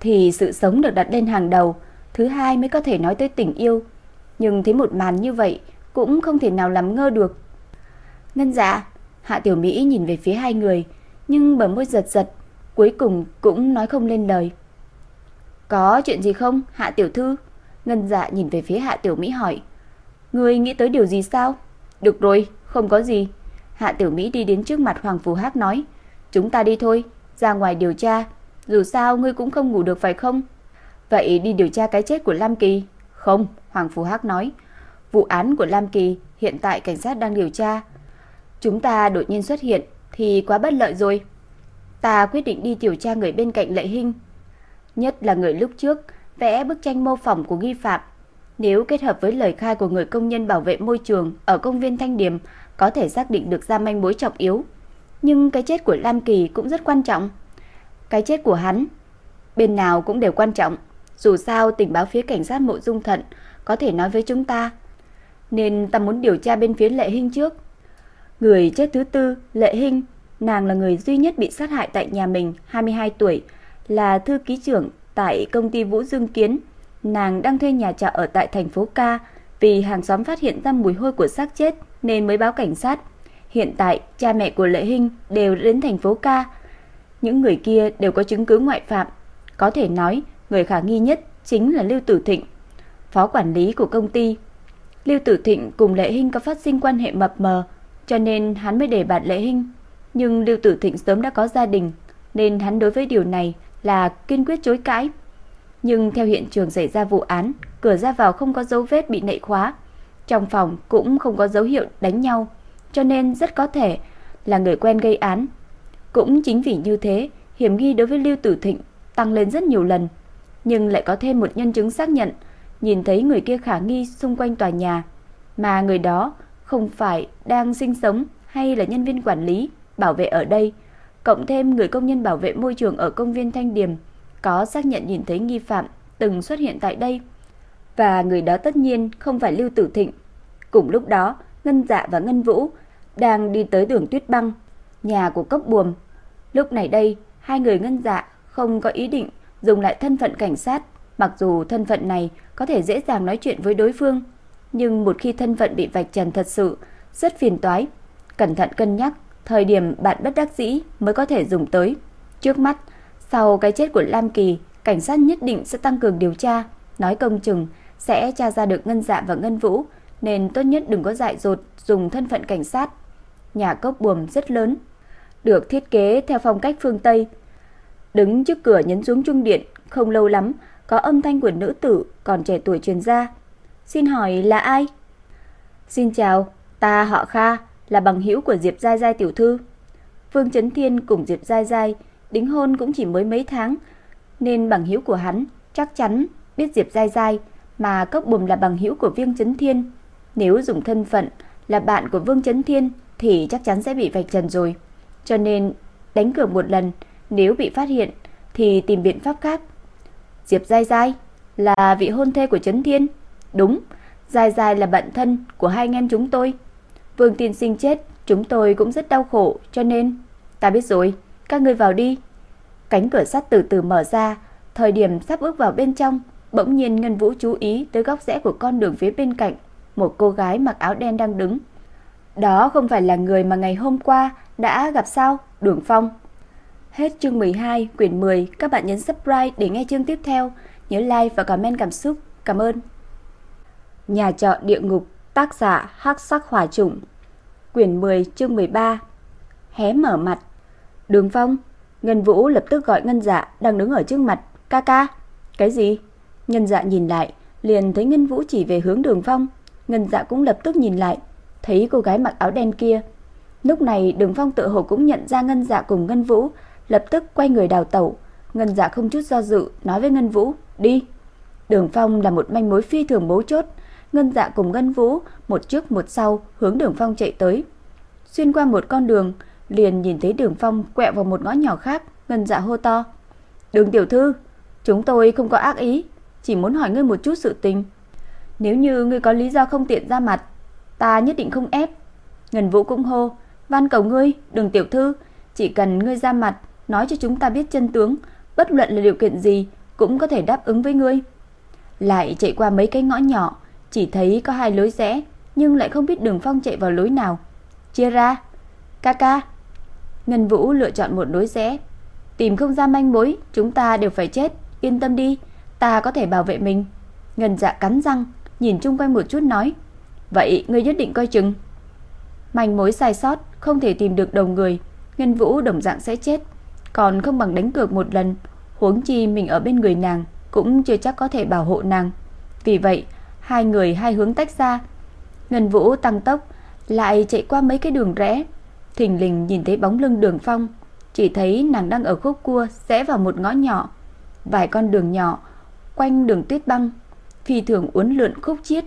thì sự sống được đặt lên hàng đầu, thứ hai mới có thể nói tới tình yêu. Nhưng thấy một màn như vậy cũng không thể nào làm ngơ được. Ngân Dạ, Hạ Tiểu Mỹ nhìn về phía hai người, nhưng bờ môi giật giật, cuối cùng cũng nói không lên lời. Có chuyện gì không, Hạ Tiểu Thư? Ngân dạ nhìn về phía Hạ Tiểu Mỹ hỏi. Ngươi nghĩ tới điều gì sao? Được rồi, không có gì. Hạ Tiểu Mỹ đi đến trước mặt Hoàng Phù Hắc nói. Chúng ta đi thôi, ra ngoài điều tra. Dù sao ngươi cũng không ngủ được phải không? Vậy đi điều tra cái chết của Lam Kỳ. Không, Hoàng Phù Hắc nói. Vụ án của Lam Kỳ hiện tại cảnh sát đang điều tra. Chúng ta đột nhiên xuất hiện thì quá bất lợi rồi. Ta quyết định đi điều tra người bên cạnh Lệ Hinh. Nhất là người lúc trước vẽ bức tranh mô phỏng của nghi phạm. Nếu kết hợp với lời khai của người công nhân bảo vệ môi trường ở công viên Thanh điểm có thể xác định được ra manh mối trọng yếu. Nhưng cái chết của Lam Kỳ cũng rất quan trọng. Cái chết của hắn, bên nào cũng đều quan trọng. Dù sao tình báo phía cảnh sát mộ dung thận có thể nói với chúng ta. Nên ta muốn điều tra bên phía Lệ Hinh trước. Người chết thứ tư, Lệ Hinh, nàng là người duy nhất bị sát hại tại nhà mình, 22 tuổi, là thư ký trưởng tại công ty Vũ Dương Kiến. Nàng đang thuê nhà trọ ở tại thành phố Ca vì hàng xóm phát hiện ra mùi hôi của xác chết nên mới báo cảnh sát. Hiện tại, cha mẹ của Lệ Hinh đều đến thành phố Ca. Những người kia đều có chứng cứ ngoại phạm. Có thể nói, người khả nghi nhất chính là Lưu Tử Thịnh, phó quản lý của công ty. Lưu Tử Thịnh cùng Lệ Hinh có phát sinh quan hệ mập mờ, cho nên hắn mới để bạt lễ Hinh. Nhưng Lưu Tử Thịnh sớm đã có gia đình, nên hắn đối với điều này là kiên quyết chối cãi. Nhưng theo hiện trường xảy ra vụ án, cửa ra vào không có dấu vết bị nệ khóa, trong phòng cũng không có dấu hiệu đánh nhau, cho nên rất có thể là người quen gây án. Cũng chính vì như thế, hiểm nghi đối với Lưu Tử Thịnh tăng lên rất nhiều lần, nhưng lại có thêm một nhân chứng xác nhận nhìn thấy người kia khả nghi xung quanh tòa nhà, mà người đó không phải đang sinh sống hay là nhân viên quản lý, bảo vệ ở đây, cộng thêm người công nhân bảo vệ môi trường ở công viên Thanh Điềm có xác nhận nhìn thấy nghi phạm từng xuất hiện tại đây. Và người đó tất nhiên không phải Lưu Tử Thịnh. Cùng lúc đó, Ngân Dạ và Ngân Vũ đang đi tới đường Tuyết Băng, nhà của Cốc Buồm. Lúc này đây, hai người Ngân Dạ không có ý định dùng lại thân phận cảnh sát, mặc dù thân phận này có thể dễ dàng nói chuyện với đối phương, nhưng một khi thân phận bị vạch trần thật sự rất phiền toái. Cẩn thận cân nhắc, thời điểm bạn bất đắc dĩ mới có thể dùng tới. Trước mắt, sau cái chết của Lam Kỳ, cảnh sát nhất định sẽ tăng cường điều tra, nói công chừng sẽ tra ra được Ngân Dạ và Ngân Vũ, nên tốt nhất đừng có dại dột dùng thân phận cảnh sát. Nhà cốc buồm rất lớn, được thiết kế theo phong cách phương Tây. Đứng trước cửa nhấn xuống trung điện, không lâu lắm, có âm thanh của nữ tử còn trẻ tuổi truyền ra. Xin hỏi là ai? Xin chào, ta họ Kha, là bằng hữu của Diệp Giai Giai tiểu thư. Vương Chấn Thiên cùng Diệp Giai Giai đính hôn cũng chỉ mới mấy tháng, nên bằng hữu của hắn chắc chắn biết Diệp Giai Giai, mà Cốc Bùm là bằng hữu của Vương Chấn Thiên. Nếu dùng thân phận là bạn của Vương Chấn Thiên thì chắc chắn sẽ bị vạch trần rồi. Cho nên đánh cược một lần, nếu bị phát hiện thì tìm biện pháp khác. Diệp Giai Giai là vị hôn thê của Chấn Thiên. Đúng, dài dài là bạn thân của hai anh em chúng tôi. Vương Tiên Sinh chết, chúng tôi cũng rất đau khổ, cho nên ta biết rồi. các ngươi vào đi. Cánh cửa sắt từ từ mở ra, thời điểm sắp bước vào bên trong, bỗng nhiên Ngân Vũ chú ý tới góc rẽ của con đường phía bên cạnh, một cô gái mặc áo đen đang đứng. Đó không phải là người mà ngày hôm qua đã gặp sao? Đường Phong. Hết chương 12, quyển 10, các bạn nhấn subscribe để nghe chương tiếp theo, nhớ like và comment cảm xúc. Cảm ơn. Nhà trọ địa ngục, tác giả Hắc Sắc Hỏa Trùng. Quyển 10, chương 13. Hé mở mặt. Đường Phong, Ngân Vũ lập tức gọi Ngân Dạ đang đứng ở trước mặt, "Ca ca." "Cái gì?" Ngân Dạ nhìn lại, liền thấy Ngân Vũ chỉ về hướng Đường Phong. Ngân Dạ cũng lập tức nhìn lại, thấy cô gái mặc áo đen kia. Lúc này Đường Phong tự hồ cũng nhận ra Ngân Dạ cùng Ngân Vũ, lập tức quay người đào tẩu. Ngân Dạ không chút do dự nói với Ngân Vũ, "Đi." Đường Phong là một manh mối phi thường bố chốt, Ngân Dạ cùng Ngân Vũ một trước một sau hướng Đường Phong chạy tới. Xuyên qua một con đường, liền nhìn thấy Đường Phong quẹo vào một ngõ nhỏ khác, Ngân Dạ hô to: "Đường tiểu thư, chúng tôi không có ác ý, chỉ muốn hỏi ngươi một chút sự tình. Nếu như ngươi có lý do không tiện ra mặt, ta nhất định không ép." Ngân Vũ cũng hô: "Van cầu ngươi, Đường tiểu thư, chỉ cần ngươi ra mặt, nói cho chúng ta biết chân tướng, bất luận là điều kiện gì cũng có thể đáp ứng với ngươi." Lại chạy qua mấy cái ngõ nhỏ, chỉ thấy có hai lối rẽ, nhưng lại không biết Đường Phong chạy vào lối nào. Chia ra, ca ca. Ngân Vũ lựa chọn một lối rẽ. Tìm không ra manh mối, chúng ta đều phải chết, yên tâm đi, ta có thể bảo vệ mình. Ngân Dạ cắn răng, nhìn chung quanh một chút nói, vậy ngươi nhất định coi chừng. Manh mối sai sót, không thể tìm được đầu người, Ngân Vũ đồng dạng sẽ chết, còn không bằng đánh cược một lần, huống chi mình ở bên người nàng cũng chưa chắc có thể bảo hộ nàng. Vì vậy, hai người hai hướng tách ra. Ngân Vũ tăng tốc, lại chạy qua mấy cái đường rẽ, thình lình nhìn thấy bóng lưng Đường Phong, chỉ thấy nàng đang ở khúc cua rẽ vào một ngõ nhỏ, vài con đường nhỏ quanh đường tuyết băng, phi thường uốn lượn khúc chiết.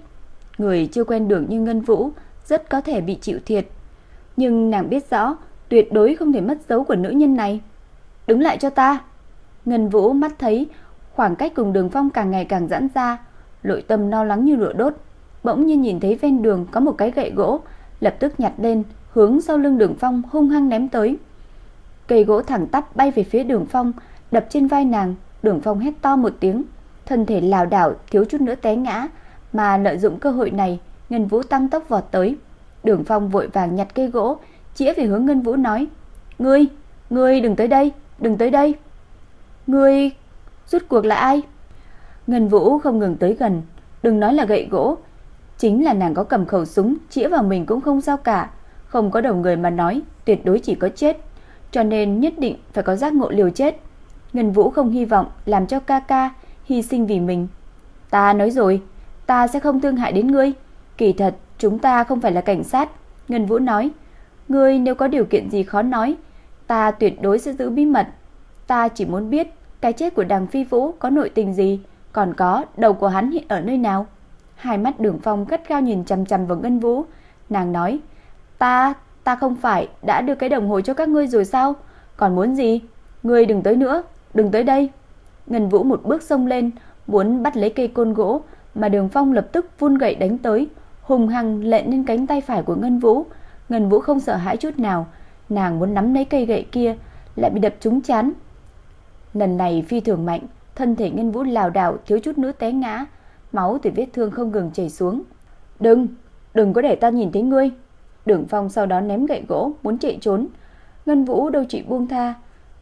Người chưa quen đường như Ngân Vũ rất có thể bị chịu thiệt, nhưng nàng biết rõ tuyệt đối không thể mất dấu của nữ nhân này. Đứng lại cho ta. Ngân Vũ mắt thấy khoảng cách cùng Đường Phong càng ngày càng giãn ra, nội tâm lo lắng như lửa đốt, bỗng nhiên nhìn thấy ven đường có một cái gậy gỗ, lập tức nhặt lên, hướng sau lưng Đường Phong hung hăng ném tới. Cây gỗ thẳng tắp bay về phía Đường Phong, đập trên vai nàng, Đường Phong hét to một tiếng, thân thể lảo đảo thiếu chút nữa té ngã, mà lợi dụng cơ hội này, Ngân Vũ tăng tốc vọt tới. Đường Phong vội vàng nhặt cây gỗ, chĩa về hướng Ngân Vũ nói: "Ngươi, ngươi đừng tới đây, đừng tới đây." "Ngươi rút cuộc là ai?" Ngân Vũ không ngừng tới gần, đừng nói là gậy gỗ, chính là nàng có cầm khẩu súng chĩa vào mình cũng không sao cả, không có đầu người mà nói, tuyệt đối chỉ có chết, cho nên nhất định phải có giác ngộ liều chết. Ngân Vũ không hy vọng làm cho ca ca hy sinh vì mình. Ta nói rồi, ta sẽ không thương hại đến ngươi, kỳ thật chúng ta không phải là cảnh sát, Ngân Vũ nói. Ngươi nếu có điều kiện gì khó nói, ta tuyệt đối sẽ giữ bí mật. Ta chỉ muốn biết cái chết của Đằng Phi Vũ có nội tình gì, còn có đầu của hắn hiện ở nơi nào. Hai mắt Đường Phong cất cao nhìn chằm chằm vào Ngân Vũ, nàng nói: "Ta, ta không phải đã đưa cái đồng hồ cho các ngươi rồi sao? Còn muốn gì? Ngươi đừng tới nữa, đừng tới đây." Ngân Vũ một bước xông lên, muốn bắt lấy cây côn gỗ, mà Đường Phong lập tức vun gậy đánh tới, hùng hăng lện lên cánh tay phải của Ngân Vũ. Ngân Vũ không sợ hãi chút nào, nàng muốn nắm lấy cây gậy kia, lại bị đập trúng chán. Lần này phi thường mạnh, thân thể Ngân Vũ lảo đảo thiếu chút nữa té ngã, máu từ vết thương không ngừng chảy xuống. "Đừng, đừng có để ta nhìn thấy ngươi." Đường Phong sau đó ném gậy gỗ muốn chạy trốn. Ngân Vũ đâu chịu buông tha,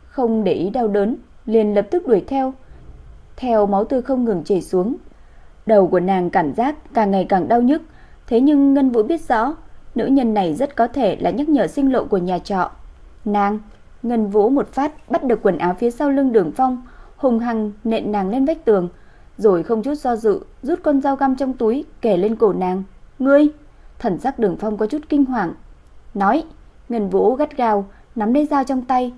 không để ý đau đớn, liền lập tức đuổi theo. Theo máu tươi không ngừng chảy xuống, đầu của nàng cảm giác càng ngày càng đau nhức, thế nhưng Ngân Vũ biết rõ, nữ nhân này rất có thể là nhắc nhở sinh lộ của nhà trọ. Nàng, Ngân Vũ một phát bắt được quần áo phía sau lưng Đường Phong, hùng hăng nện nàng lên vách tường, rồi không chút do dự rút con dao găm trong túi kề lên cổ nàng. "Ngươi!" Thần sắc Đường Phong có chút kinh hoàng. "Nói!" Ngân Vũ gắt gao nắm lấy dao trong tay.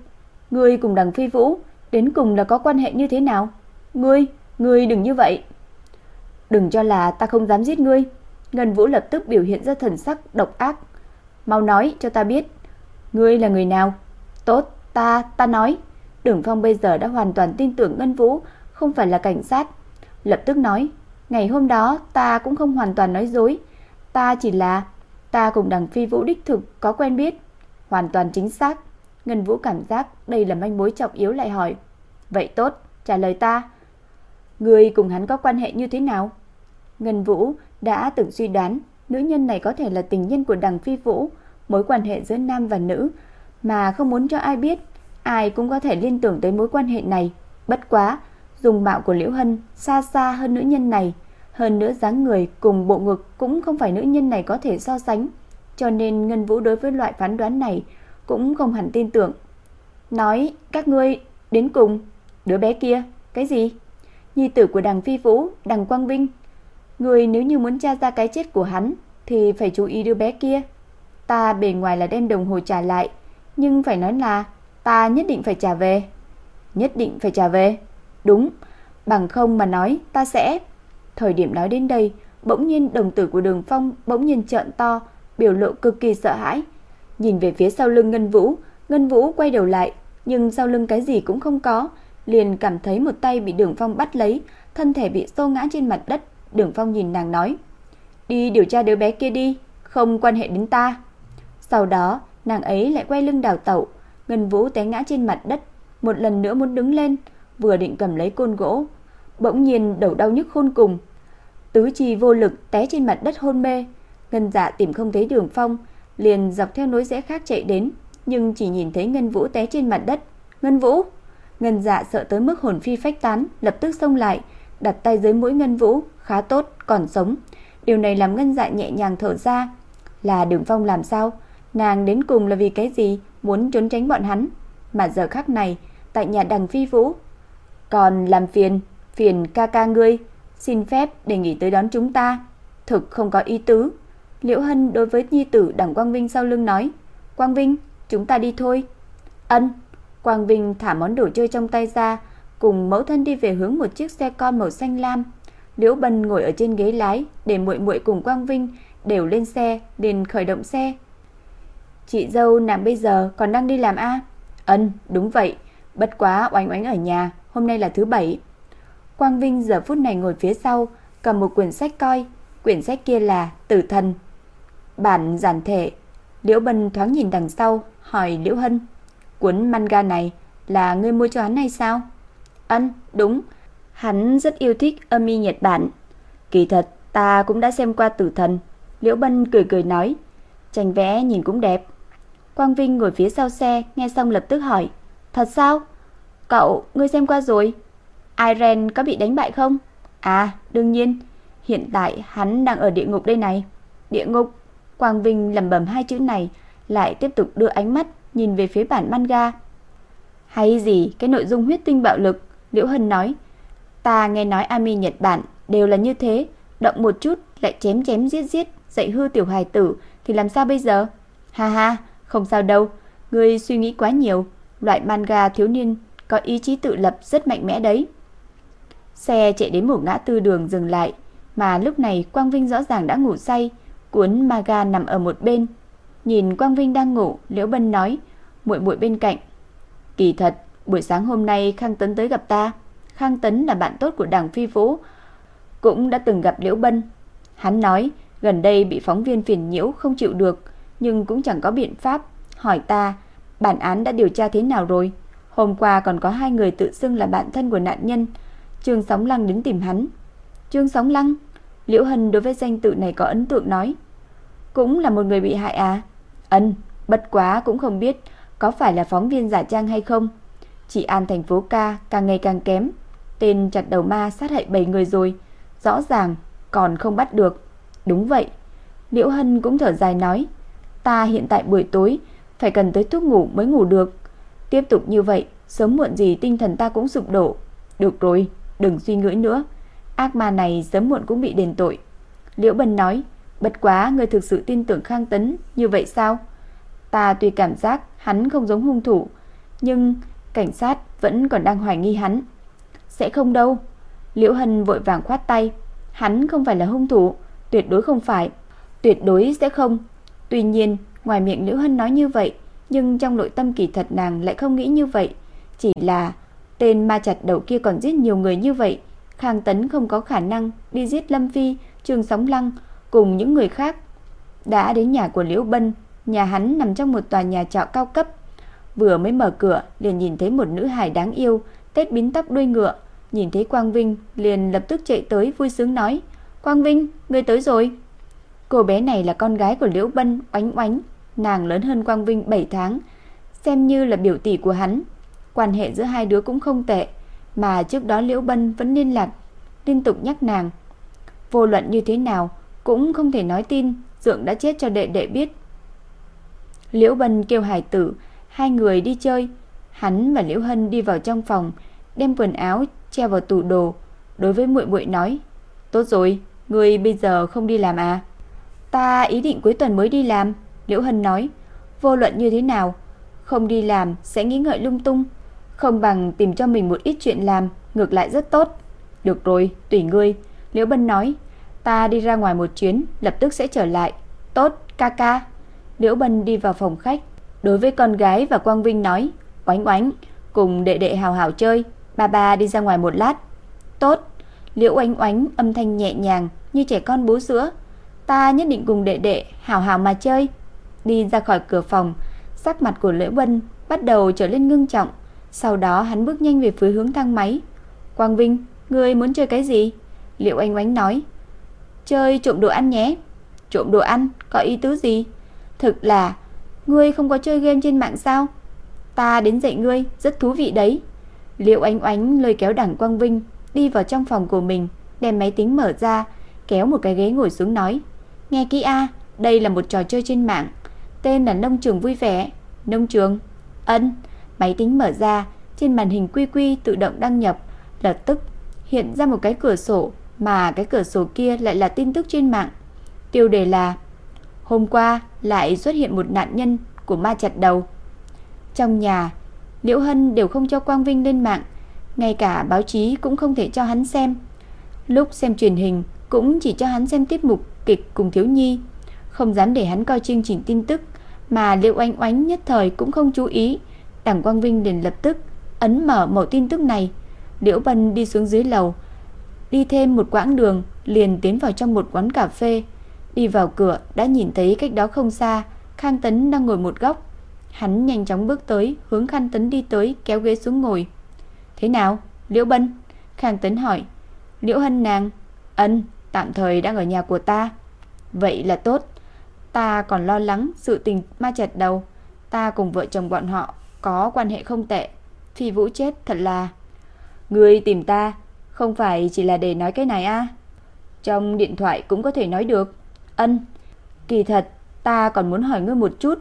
"Ngươi cùng Đằng Phi Vũ đến cùng là có quan hệ như thế nào? Ngươi, ngươi đừng như vậy." "Đừng cho là ta không dám giết ngươi." Ngân Vũ lập tức biểu hiện ra thần sắc độc ác. "Mau nói cho ta biết, ngươi là người nào?" "Tốt, ta, ta nói." Đường Phong bây giờ đã hoàn toàn tin tưởng Ngân Vũ không phải là cảnh sát, lập tức nói, ngày hôm đó ta cũng không hoàn toàn nói dối, ta chỉ là ta cùng Đằng Phi Vũ đích thực có quen biết, hoàn toàn chính xác. Ngân Vũ cảm giác đây là manh mối trọng yếu lại hỏi. Vậy tốt, trả lời ta. Người cùng hắn có quan hệ như thế nào? Ngân Vũ đã từng suy đoán nữ nhân này có thể là tình nhân của đằng phi vũ, mối quan hệ giữa nam và nữ, mà không muốn cho ai biết, ai cũng có thể liên tưởng tới mối quan hệ này. Bất quá, dùng mạo của Liễu Hân xa xa hơn nữ nhân này, hơn nữa dáng người cùng bộ ngực cũng không phải nữ nhân này có thể so sánh, cho nên Ngân Vũ đối với loại phán đoán này cũng không hẳn tin tưởng. Nói, các ngươi đến cùng, đứa bé kia, cái gì? Nhi tử của đằng Phi Vũ, đằng Quang Vinh. Người nếu như muốn tra ra cái chết của hắn thì phải chú ý đứa bé kia. Ta bề ngoài là đem đồng hồ trả lại, nhưng phải nói là ta nhất định phải trả về. Nhất định phải trả về. Đúng, bằng không mà nói ta sẽ. Thời điểm nói đến đây, bỗng nhiên đồng tử của Đường Phong bỗng nhiên trợn to, biểu lộ cực kỳ sợ hãi. Nhìn về phía sau lưng Ngân Vũ, Ngân Vũ quay đầu lại, nhưng sau lưng cái gì cũng không có, liền cảm thấy một tay bị Đường Phong bắt lấy, thân thể bị xô ngã trên mặt đất. Đường Phong nhìn nàng nói: "Đi điều tra đứa bé kia đi, không quan hệ đến ta." Sau đó, nàng ấy lại quay lưng đào tẩu, Ngân Vũ té ngã trên mặt đất, một lần nữa muốn đứng lên, vừa định cầm lấy côn gỗ, bỗng nhiên đầu đau nhức khôn cùng, tứ chi vô lực té trên mặt đất hôn mê. Ngân Dạ tìm không thấy Đường Phong, liền dọc theo nối rẽ khác chạy đến, nhưng chỉ nhìn thấy Ngân Vũ té trên mặt đất. "Ngân Vũ!" Ngân Dạ sợ tới mức hồn phi phách tán, lập tức xông lại, đặt tay dưới mũi Ngân Vũ, khá tốt, còn sống. Điều này làm Ngân Dạ nhẹ nhàng thở ra. Là Đường Phong làm sao? Nàng đến cùng là vì cái gì muốn trốn tránh bọn hắn? Mà giờ khắc này, tại nhà Đằng Phi Vũ, còn làm phiền, phiền ca ca ngươi, xin phép đề nghị tới đón chúng ta. Thực không có ý tứ. Liễu Hân đối với nhi tử Đằng Quang Vinh sau lưng nói, Quang Vinh, chúng ta đi thôi. Ân. Quang Vinh thả món đồ chơi trong tay ra, cùng mẫu thân đi về hướng một chiếc xe con màu xanh lam. Liễu Bân ngồi ở trên ghế lái, để muội muội cùng Quang Vinh đều lên xe, liền khởi động xe. Chị dâu nàng bây giờ còn đang đi làm a? Ân, đúng vậy, bất quá oánh oánh ở nhà, hôm nay là thứ bảy. Quang Vinh giờ phút này ngồi phía sau, cầm một quyển sách coi, quyển sách kia là Tử Thần. Bản giản thể, Liễu Bân thoáng nhìn đằng sau, hỏi Liễu Hân, cuốn manga này là ngươi mua cho hắn hay sao? Ân, đúng, hắn rất yêu thích Ami Nhật Bản. Kỳ thật, ta cũng đã xem qua Tử Thần. Liễu Bân cười cười nói, tranh vẽ nhìn cũng đẹp. Quang Vinh ngồi phía sau xe, nghe xong lập tức hỏi, thật sao? Cậu, ngươi xem qua rồi? Iren có bị đánh bại không? À, đương nhiên, hiện tại hắn đang ở địa ngục đây này. Địa ngục? Quang Vinh lẩm bẩm hai chữ này, lại tiếp tục đưa ánh mắt nhìn về phía bản manga. Hay gì, cái nội dung huyết tinh bạo lực, Liễu Hân nói, ta nghe nói Ami Nhật Bản đều là như thế, động một chút lại chém chém giết giết, dạy hư tiểu hài tử thì làm sao bây giờ? Ha ha, không sao đâu, ngươi suy nghĩ quá nhiều, loại manga thiếu niên có ý chí tự lập rất mạnh mẽ đấy. Xe chạy đến một ngã tư đường dừng lại, mà lúc này Quang Vinh rõ ràng đã ngủ say, cuốn maga nằm ở một bên. Nhìn Quang Vinh đang ngủ, Liễu Bân nói, muội muội bên cạnh. Kỳ thật, buổi sáng hôm nay Khang Tấn tới gặp ta. Khang Tấn là bạn tốt của Đảng Phi Vũ, cũng đã từng gặp Liễu Bân. Hắn nói, gần đây bị phóng viên phiền nhiễu không chịu được, nhưng cũng chẳng có biện pháp. Hỏi ta, bản án đã điều tra thế nào rồi? Hôm qua còn có hai người tự xưng là bạn thân của nạn nhân, Trương Sóng Lăng đến tìm hắn. Trương Sóng Lăng? Liễu Hân đối với danh tự này có ấn tượng nói. Cũng là một người bị hại à? Ân, bất quá cũng không biết có phải là phóng viên giả trang hay không. Chị an thành phố ca càng ngày càng kém. Tên chặt đầu ma sát hại 7 người rồi. Rõ ràng còn không bắt được. Đúng vậy. Liễu Hân cũng thở dài nói. Ta hiện tại buổi tối phải cần tới thuốc ngủ mới ngủ được. Tiếp tục như vậy, sớm muộn gì tinh thần ta cũng sụp đổ. Được rồi, đừng suy nghĩ nữa. Ác ma này sớm muộn cũng bị đền tội. Liễu Bân nói, bất quá người thực sự tin tưởng Khang Tấn như vậy sao? Ta tuy cảm giác hắn không giống hung thủ, nhưng cảnh sát vẫn còn đang hoài nghi hắn. Sẽ không đâu. Liễu Hân vội vàng khoát tay. Hắn không phải là hung thủ, tuyệt đối không phải. Tuyệt đối sẽ không. Tuy nhiên, ngoài miệng Liễu Hân nói như vậy, nhưng trong nội tâm kỳ thật nàng lại không nghĩ như vậy. Chỉ là tên ma chặt đầu kia còn giết nhiều người như vậy, Khang Tấn không có khả năng đi giết Lâm Phi, Trương Sóng Lăng cùng những người khác. Đã đến nhà của Liễu Bân, nhà hắn nằm trong một tòa nhà trọ cao cấp. Vừa mới mở cửa liền nhìn thấy một nữ hài đáng yêu, tết bím tóc đuôi ngựa, nhìn thấy Quang Vinh liền lập tức chạy tới vui sướng nói: "Quang Vinh, ngươi tới rồi." Cô bé này là con gái của Liễu Bân, Oánh Oánh, nàng lớn hơn Quang Vinh 7 tháng, xem như là biểu tỷ của hắn. Quan hệ giữa hai đứa cũng không tệ, mà trước đó Liễu Bân vẫn liên lạc, liên tục nhắc nàng. Vô luận như thế nào cũng không thể nói tin Dượng đã chết cho đệ đệ biết. Liễu Bân kêu hải tử, hai người đi chơi. Hắn và Liễu Hân đi vào trong phòng, đem quần áo treo vào tủ đồ. Đối với muội muội nói, tốt rồi, người bây giờ không đi làm à? Ta ý định cuối tuần mới đi làm, Liễu Hân nói, vô luận như thế nào, không đi làm sẽ nghĩ ngợi lung tung, không bằng tìm cho mình một ít chuyện làm, ngược lại rất tốt. Được rồi, tùy ngươi, Liễu Bân nói, ta đi ra ngoài một chuyến, lập tức sẽ trở lại. Tốt, ca ca. Liễu Bân đi vào phòng khách, đối với con gái và Quang Vinh nói, oánh oánh, cùng đệ đệ hào hào chơi, ba ba đi ra ngoài một lát. Tốt, Liễu oánh oánh âm thanh nhẹ nhàng như trẻ con bú sữa. Ta nhất định cùng đệ đệ hào hào mà chơi. Đi ra khỏi cửa phòng, sắc mặt của lễ vân bắt đầu trở lên ngưng trọng. Sau đó hắn bước nhanh về phía hướng thang máy. Quang Vinh, ngươi muốn chơi cái gì? liệu Anh Oánh nói. Chơi trộm đồ ăn nhé. Trộm đồ ăn, có ý tứ gì? Thực là, ngươi không có chơi game trên mạng sao? Ta đến dạy ngươi, rất thú vị đấy. liệu Anh Oánh lôi kéo đẳng Quang Vinh đi vào trong phòng của mình, đem máy tính mở ra, kéo một cái ghế ngồi xuống nói. Nghe kỹ a, đây là một trò chơi trên mạng, tên là Nông trường vui vẻ. Nông trường? Ân, máy tính mở ra, trên màn hình quy quy tự động đăng nhập, lập tức hiện ra một cái cửa sổ mà cái cửa sổ kia lại là tin tức trên mạng. Tiêu đề là Hôm qua lại xuất hiện một nạn nhân của ma chặt đầu. Trong nhà, Liễu Hân đều không cho Quang Vinh lên mạng, ngay cả báo chí cũng không thể cho hắn xem. Lúc xem truyền hình cũng chỉ cho hắn xem tiết mục kịch cùng thiếu nhi, không dám để hắn coi chương trình tin tức, mà Liễu Oanh Oánh nhất thời cũng không chú ý. Đảng Quang Vinh liền lập tức ấn mở mẫu tin tức này. Liễu Bân đi xuống dưới lầu, đi thêm một quãng đường, liền tiến vào trong một quán cà phê. Đi vào cửa đã nhìn thấy cách đó không xa, Khang Tấn đang ngồi một góc. Hắn nhanh chóng bước tới, hướng Khang Tấn đi tới, kéo ghế xuống ngồi. "Thế nào?" Liễu Bân. Khang Tấn hỏi. "Liễu Hân nàng?" "Ân, tạm thời đang ở nhà của ta." "Vậy là tốt. Ta còn lo lắng sự tình ma chặt đầu. Ta cùng vợ chồng bọn họ có quan hệ không tệ. Phi Vũ chết thật là người tìm ta Không phải chỉ là để nói cái này à Trong điện thoại cũng có thể nói được Ân, Kỳ thật ta còn muốn hỏi ngươi một chút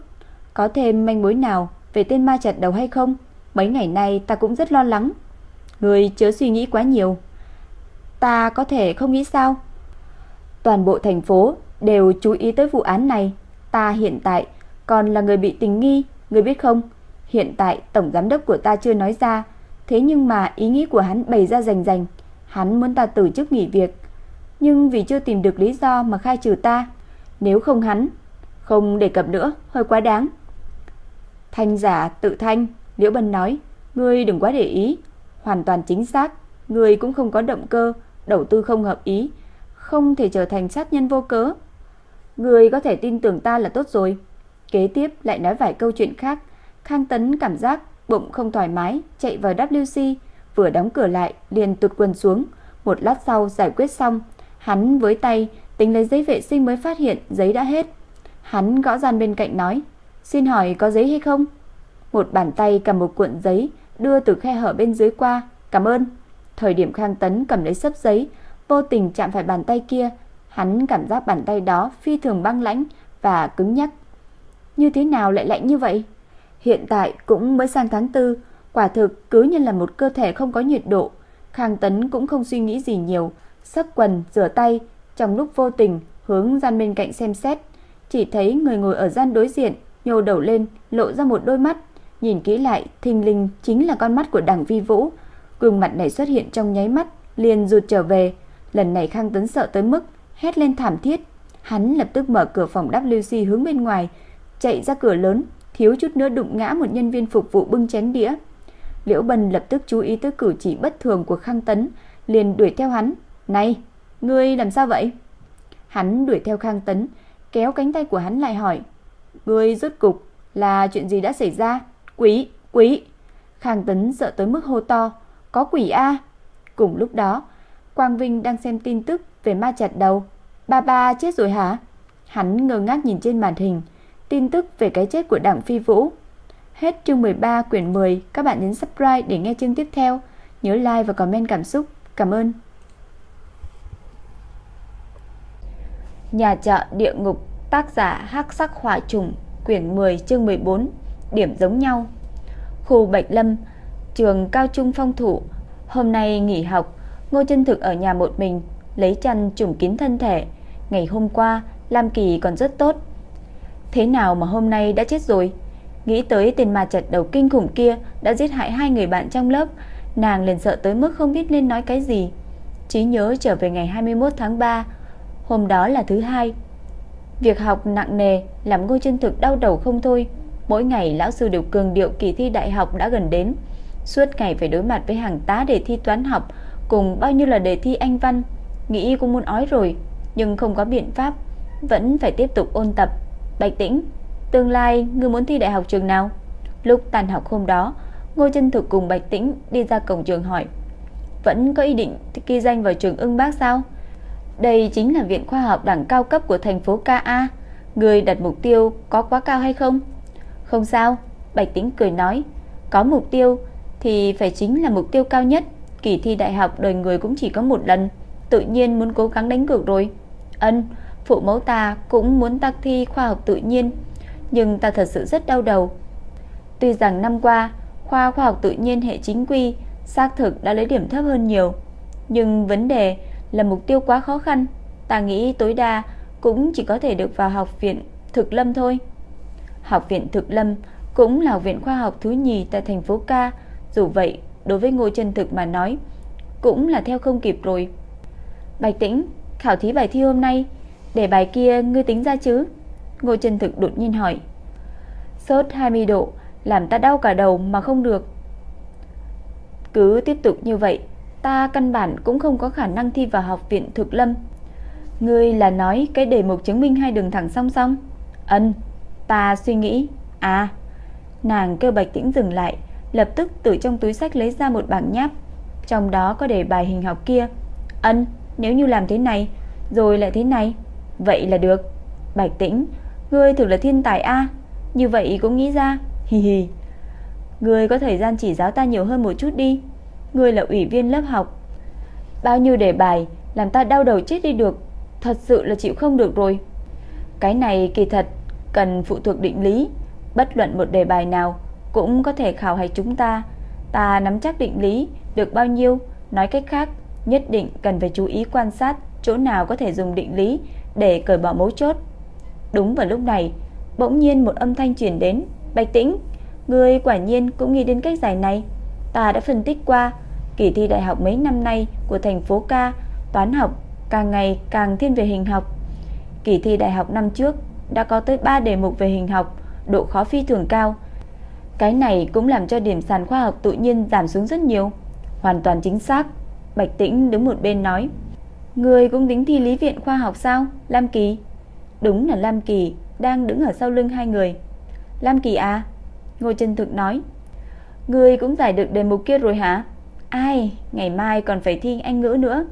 Có thêm manh mối nào Về tên ma chặt đầu hay không Mấy ngày nay ta cũng rất lo lắng Ngươi chớ suy nghĩ quá nhiều Ta có thể không nghĩ sao Toàn bộ thành phố Đều chú ý tới vụ án này. Ta hiện tại còn là người bị tình nghi Ngươi biết không? Hiện tại tổng giám đốc của ta chưa nói ra, thế nhưng mà ý nghĩ của hắn bày ra rành rành, hắn muốn ta từ chức nghỉ việc, nhưng vì chưa tìm được lý do mà khai trừ ta, nếu không hắn không đề cập nữa, hơi quá đáng. Thanh giả tự thanh, Liễu Bân nói, ngươi đừng quá để ý, hoàn toàn chính xác, ngươi cũng không có động cơ, đầu tư không hợp ý, không thể trở thành sát nhân vô cớ. người có thể tin tưởng ta là tốt rồi. Kế tiếp lại nói vài câu chuyện khác, Khang Tấn cảm giác bụng không thoải mái, chạy vào WC, vừa đóng cửa lại liền tụt quần xuống, một lát sau giải quyết xong, hắn với tay tính lấy giấy vệ sinh mới phát hiện giấy đã hết. Hắn gõ gian bên cạnh nói: "Xin hỏi có giấy hay không?" Một bàn tay cầm một cuộn giấy đưa từ khe hở bên dưới qua, "Cảm ơn." Thời điểm Khang Tấn cầm lấy sấp giấy, vô tình chạm phải bàn tay kia, hắn cảm giác bàn tay đó phi thường băng lãnh và cứng nhắc. Như thế nào lại lạnh như vậy? Hiện tại cũng mới sang tháng 4, quả thực cứ như là một cơ thể không có nhiệt độ. Khang Tấn cũng không suy nghĩ gì nhiều, sắp quần, rửa tay, trong lúc vô tình hướng gian bên cạnh xem xét, chỉ thấy người ngồi ở gian đối diện nhô đầu lên, lộ ra một đôi mắt, nhìn kỹ lại, thình lình chính là con mắt của Đằng Vi Vũ. Gương mặt này xuất hiện trong nháy mắt, liền rụt trở về, lần này Khang Tấn sợ tới mức hét lên thảm thiết. Hắn lập tức mở cửa phòng WC hướng bên ngoài, chạy ra cửa lớn, thiếu chút nữa đụng ngã một nhân viên phục vụ bưng chén đĩa. Liễu Bân lập tức chú ý tới cử chỉ bất thường của Khang Tấn, liền đuổi theo hắn. "Này, ngươi làm sao vậy?" Hắn đuổi theo Khang Tấn, kéo cánh tay của hắn lại hỏi: "Ngươi rốt cục là chuyện gì đã xảy ra? Quỷ, quỷ. Khang Tấn sợ tới mức hô to, có quỷ a. Cùng lúc đó, Quang Vinh đang xem tin tức về ma chặt đầu. Ba ba chết rồi hả? Hắn ngơ ngác nhìn trên màn hình, tin tức về cái chết của Đặng Phi Vũ. Hết chương 13 quyển 10, các bạn nhấn subscribe để nghe chương tiếp theo. Nhớ like và comment cảm xúc. Cảm ơn. Nhà trọ địa ngục, tác giả Hắc Sắc Hỏa Trùng, quyển 10 chương 14, điểm giống nhau. Khu Bạch Lâm, trường cao trung phong thủ, hôm nay nghỉ học, Ngô Chân Thực ở nhà một mình, lấy chăn trùm kín thân thể. Ngày hôm qua, Lam Kỳ còn rất tốt. Thế nào mà hôm nay đã chết rồi? Nghĩ tới tên ma chật đầu kinh khủng kia đã giết hại hai người bạn trong lớp, nàng liền sợ tới mức không biết nên nói cái gì. Chỉ nhớ trở về ngày 21 tháng 3, hôm đó là thứ hai. Việc học nặng nề làm Ngô Chân Thực đau đầu không thôi. Mỗi ngày lão sư đều cường điệu kỳ thi đại học đã gần đến, suốt ngày phải đối mặt với hàng tá đề thi toán học cùng bao nhiêu là đề thi anh văn, nghĩ cũng muốn ói rồi, nhưng không có biện pháp, vẫn phải tiếp tục ôn tập. Bạch Tĩnh, tương lai ngươi muốn thi đại học trường nào? Lúc tan học hôm đó, Ngô Chân Thực cùng Bạch Tĩnh đi ra cổng trường hỏi, vẫn có ý định ghi danh vào trường Ưng Bác sao? Đây chính là viện khoa học đẳng cao cấp của thành phố KA, người đặt mục tiêu có quá cao hay không? Không sao, Bạch Tĩnh cười nói, có mục tiêu thì phải chính là mục tiêu cao nhất. Kỳ thi đại học đời người cũng chỉ có một lần, tự nhiên muốn cố gắng đánh cược rồi. Ân, phụ mẫu ta cũng muốn ta thi khoa học tự nhiên, nhưng ta thật sự rất đau đầu. Tuy rằng năm qua, khoa khoa học tự nhiên hệ chính quy xác thực đã lấy điểm thấp hơn nhiều, nhưng vấn đề là mục tiêu quá khó khăn, ta nghĩ tối đa cũng chỉ có thể được vào học viện Thực Lâm thôi. Học viện Thực Lâm cũng là học viện khoa học thứ nhì tại thành phố Ca, dù vậy đối với Ngô Chân Thực mà nói, cũng là theo không kịp rồi. Bạch Tĩnh, khảo thí bài thi hôm nay, để bài kia ngươi tính ra chứ? Ngô Chân Thực đột nhiên hỏi. Sốt 20 độ, làm ta đau cả đầu mà không được. Cứ tiếp tục như vậy, ta căn bản cũng không có khả năng thi vào học viện Thực Lâm. Ngươi là nói cái đề mục chứng minh hai đường thẳng song song? Ân, ta suy nghĩ. À, nàng kêu Bạch Tĩnh dừng lại, lập tức từ trong túi sách lấy ra một bảng nháp, trong đó có đề bài hình học kia. Ân, nếu như làm thế này, rồi lại thế này, vậy là được. Bạch Tĩnh, ngươi thực là thiên tài a, như vậy cũng nghĩ ra. Hi hi. Ngươi có thời gian chỉ giáo ta nhiều hơn một chút đi. Ngươi là ủy viên lớp học. Bao nhiêu đề bài làm ta đau đầu chết đi được, thật sự là chịu không được rồi. Cái này kỳ thật cần phụ thuộc định lý, bất luận một đề bài nào cũng có thể khảo hạch chúng ta. Ta nắm chắc định lý được bao nhiêu, nói cách khác, nhất định cần phải chú ý quan sát chỗ nào có thể dùng định lý để cởi bỏ mấu chốt. Đúng vào lúc này, bỗng nhiên một âm thanh truyền đến, "Bạch Tĩnh, ngươi quả nhiên cũng nghĩ đến cách giải này. Ta đã phân tích qua, kỳ thi đại học mấy năm nay của thành phố Ca, toán học càng ngày càng thiên về hình học. Kỳ thi đại học năm trước đã có tới 3 đề mục về hình học, độ khó phi thường cao." Cái này cũng làm cho điểm sàn khoa học tự nhiên giảm xuống rất nhiều. Hoàn toàn chính xác. Bạch Tĩnh đứng một bên nói. Người cũng tính thi lý viện khoa học sao? Lam Kỳ. Đúng là Lam Kỳ đang đứng ở sau lưng hai người. Lam Kỳ à? Ngô Trân Thực nói. Người cũng giải được đề mục kia rồi hả? Ai, ngày mai còn phải thi Anh ngữ nữa.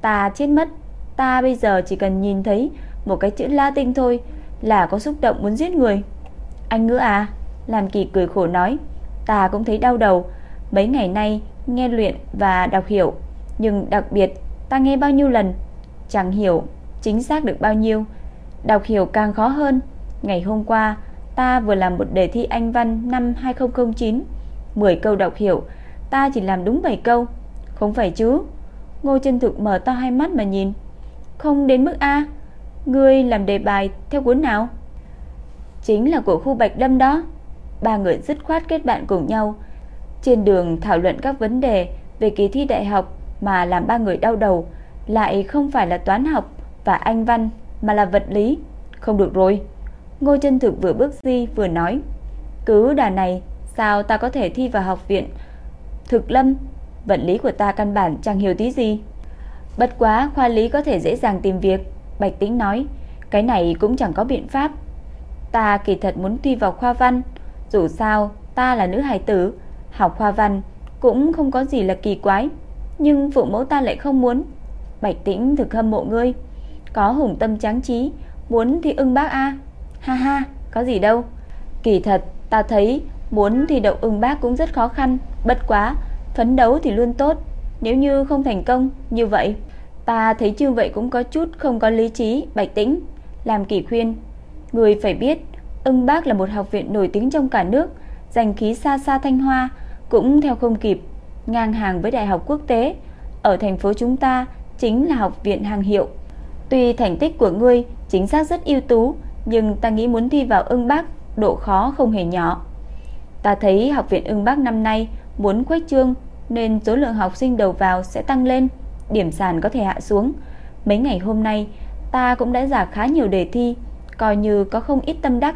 Ta chết mất. Ta bây giờ chỉ cần nhìn thấy một cái chữ Latin thôi là có xúc động muốn giết người. Anh ngữ à? Lam Kỳ cười khổ nói, ta cũng thấy đau đầu, mấy ngày nay nghe luyện và đọc hiểu, nhưng đặc biệt ta nghe bao nhiêu lần, chẳng hiểu chính xác được bao nhiêu, đọc hiểu càng khó hơn. Ngày hôm qua, ta vừa làm một đề thi Anh văn năm 2009, 10 câu đọc hiểu, ta chỉ làm đúng 7 câu. Không phải chứ? Ngô Chân Thực mở to hai mắt mà nhìn. Không đến mức A. Ngươi làm đề bài theo cuốn nào? Chính là của khu Bạch Lâm đó ba người dứt khoát kết bạn cùng nhau. Trên đường thảo luận các vấn đề về kỳ thi đại học mà làm ba người đau đầu, lại không phải là toán học và anh văn mà là vật lý. Không được rồi. Ngô chân thực vừa bước di vừa nói. Cứ đà này, sao ta có thể thi vào học viện thực lâm, Vật lý của ta căn bản chẳng hiểu tí gì Bất quá khoa lý có thể dễ dàng tìm việc, Bạch Tĩnh nói Cái này cũng chẳng có biện pháp Ta kỳ thật muốn thi vào khoa văn dù sao, ta là nữ hài tử, học khoa văn cũng không có gì là kỳ quái, nhưng phụ mẫu ta lại không muốn. Bạch Tĩnh thực hâm mộ ngươi, có hùng tâm tráng trí, muốn thi ưng bác a. Ha ha, có gì đâu. Kỳ thật, ta thấy muốn thi đậu ưng bác cũng rất khó khăn, bất quá, phấn đấu thì luôn tốt, nếu như không thành công, như vậy, ta thấy như vậy cũng có chút không có lý trí, Bạch Tĩnh, làm kỳ khuyên, người phải biết, ưng bác là một học viện nổi tiếng trong cả nước, danh khí xa xa Thanh Hoa, cũng theo không kịp, ngang hàng với đại học quốc tế. Ở thành phố chúng ta chính là học viện hàng hiệu. Tuy thành tích của ngươi chính xác rất ưu tú, nhưng ta nghĩ muốn thi vào ưng bác, độ khó không hề nhỏ. Ta thấy học viện ưng bác năm nay muốn khuếch trương nên số lượng học sinh đầu vào sẽ tăng lên, điểm sàn có thể hạ xuống. Mấy ngày hôm nay, ta cũng đã giả khá nhiều đề thi, coi như có không ít tâm đắc.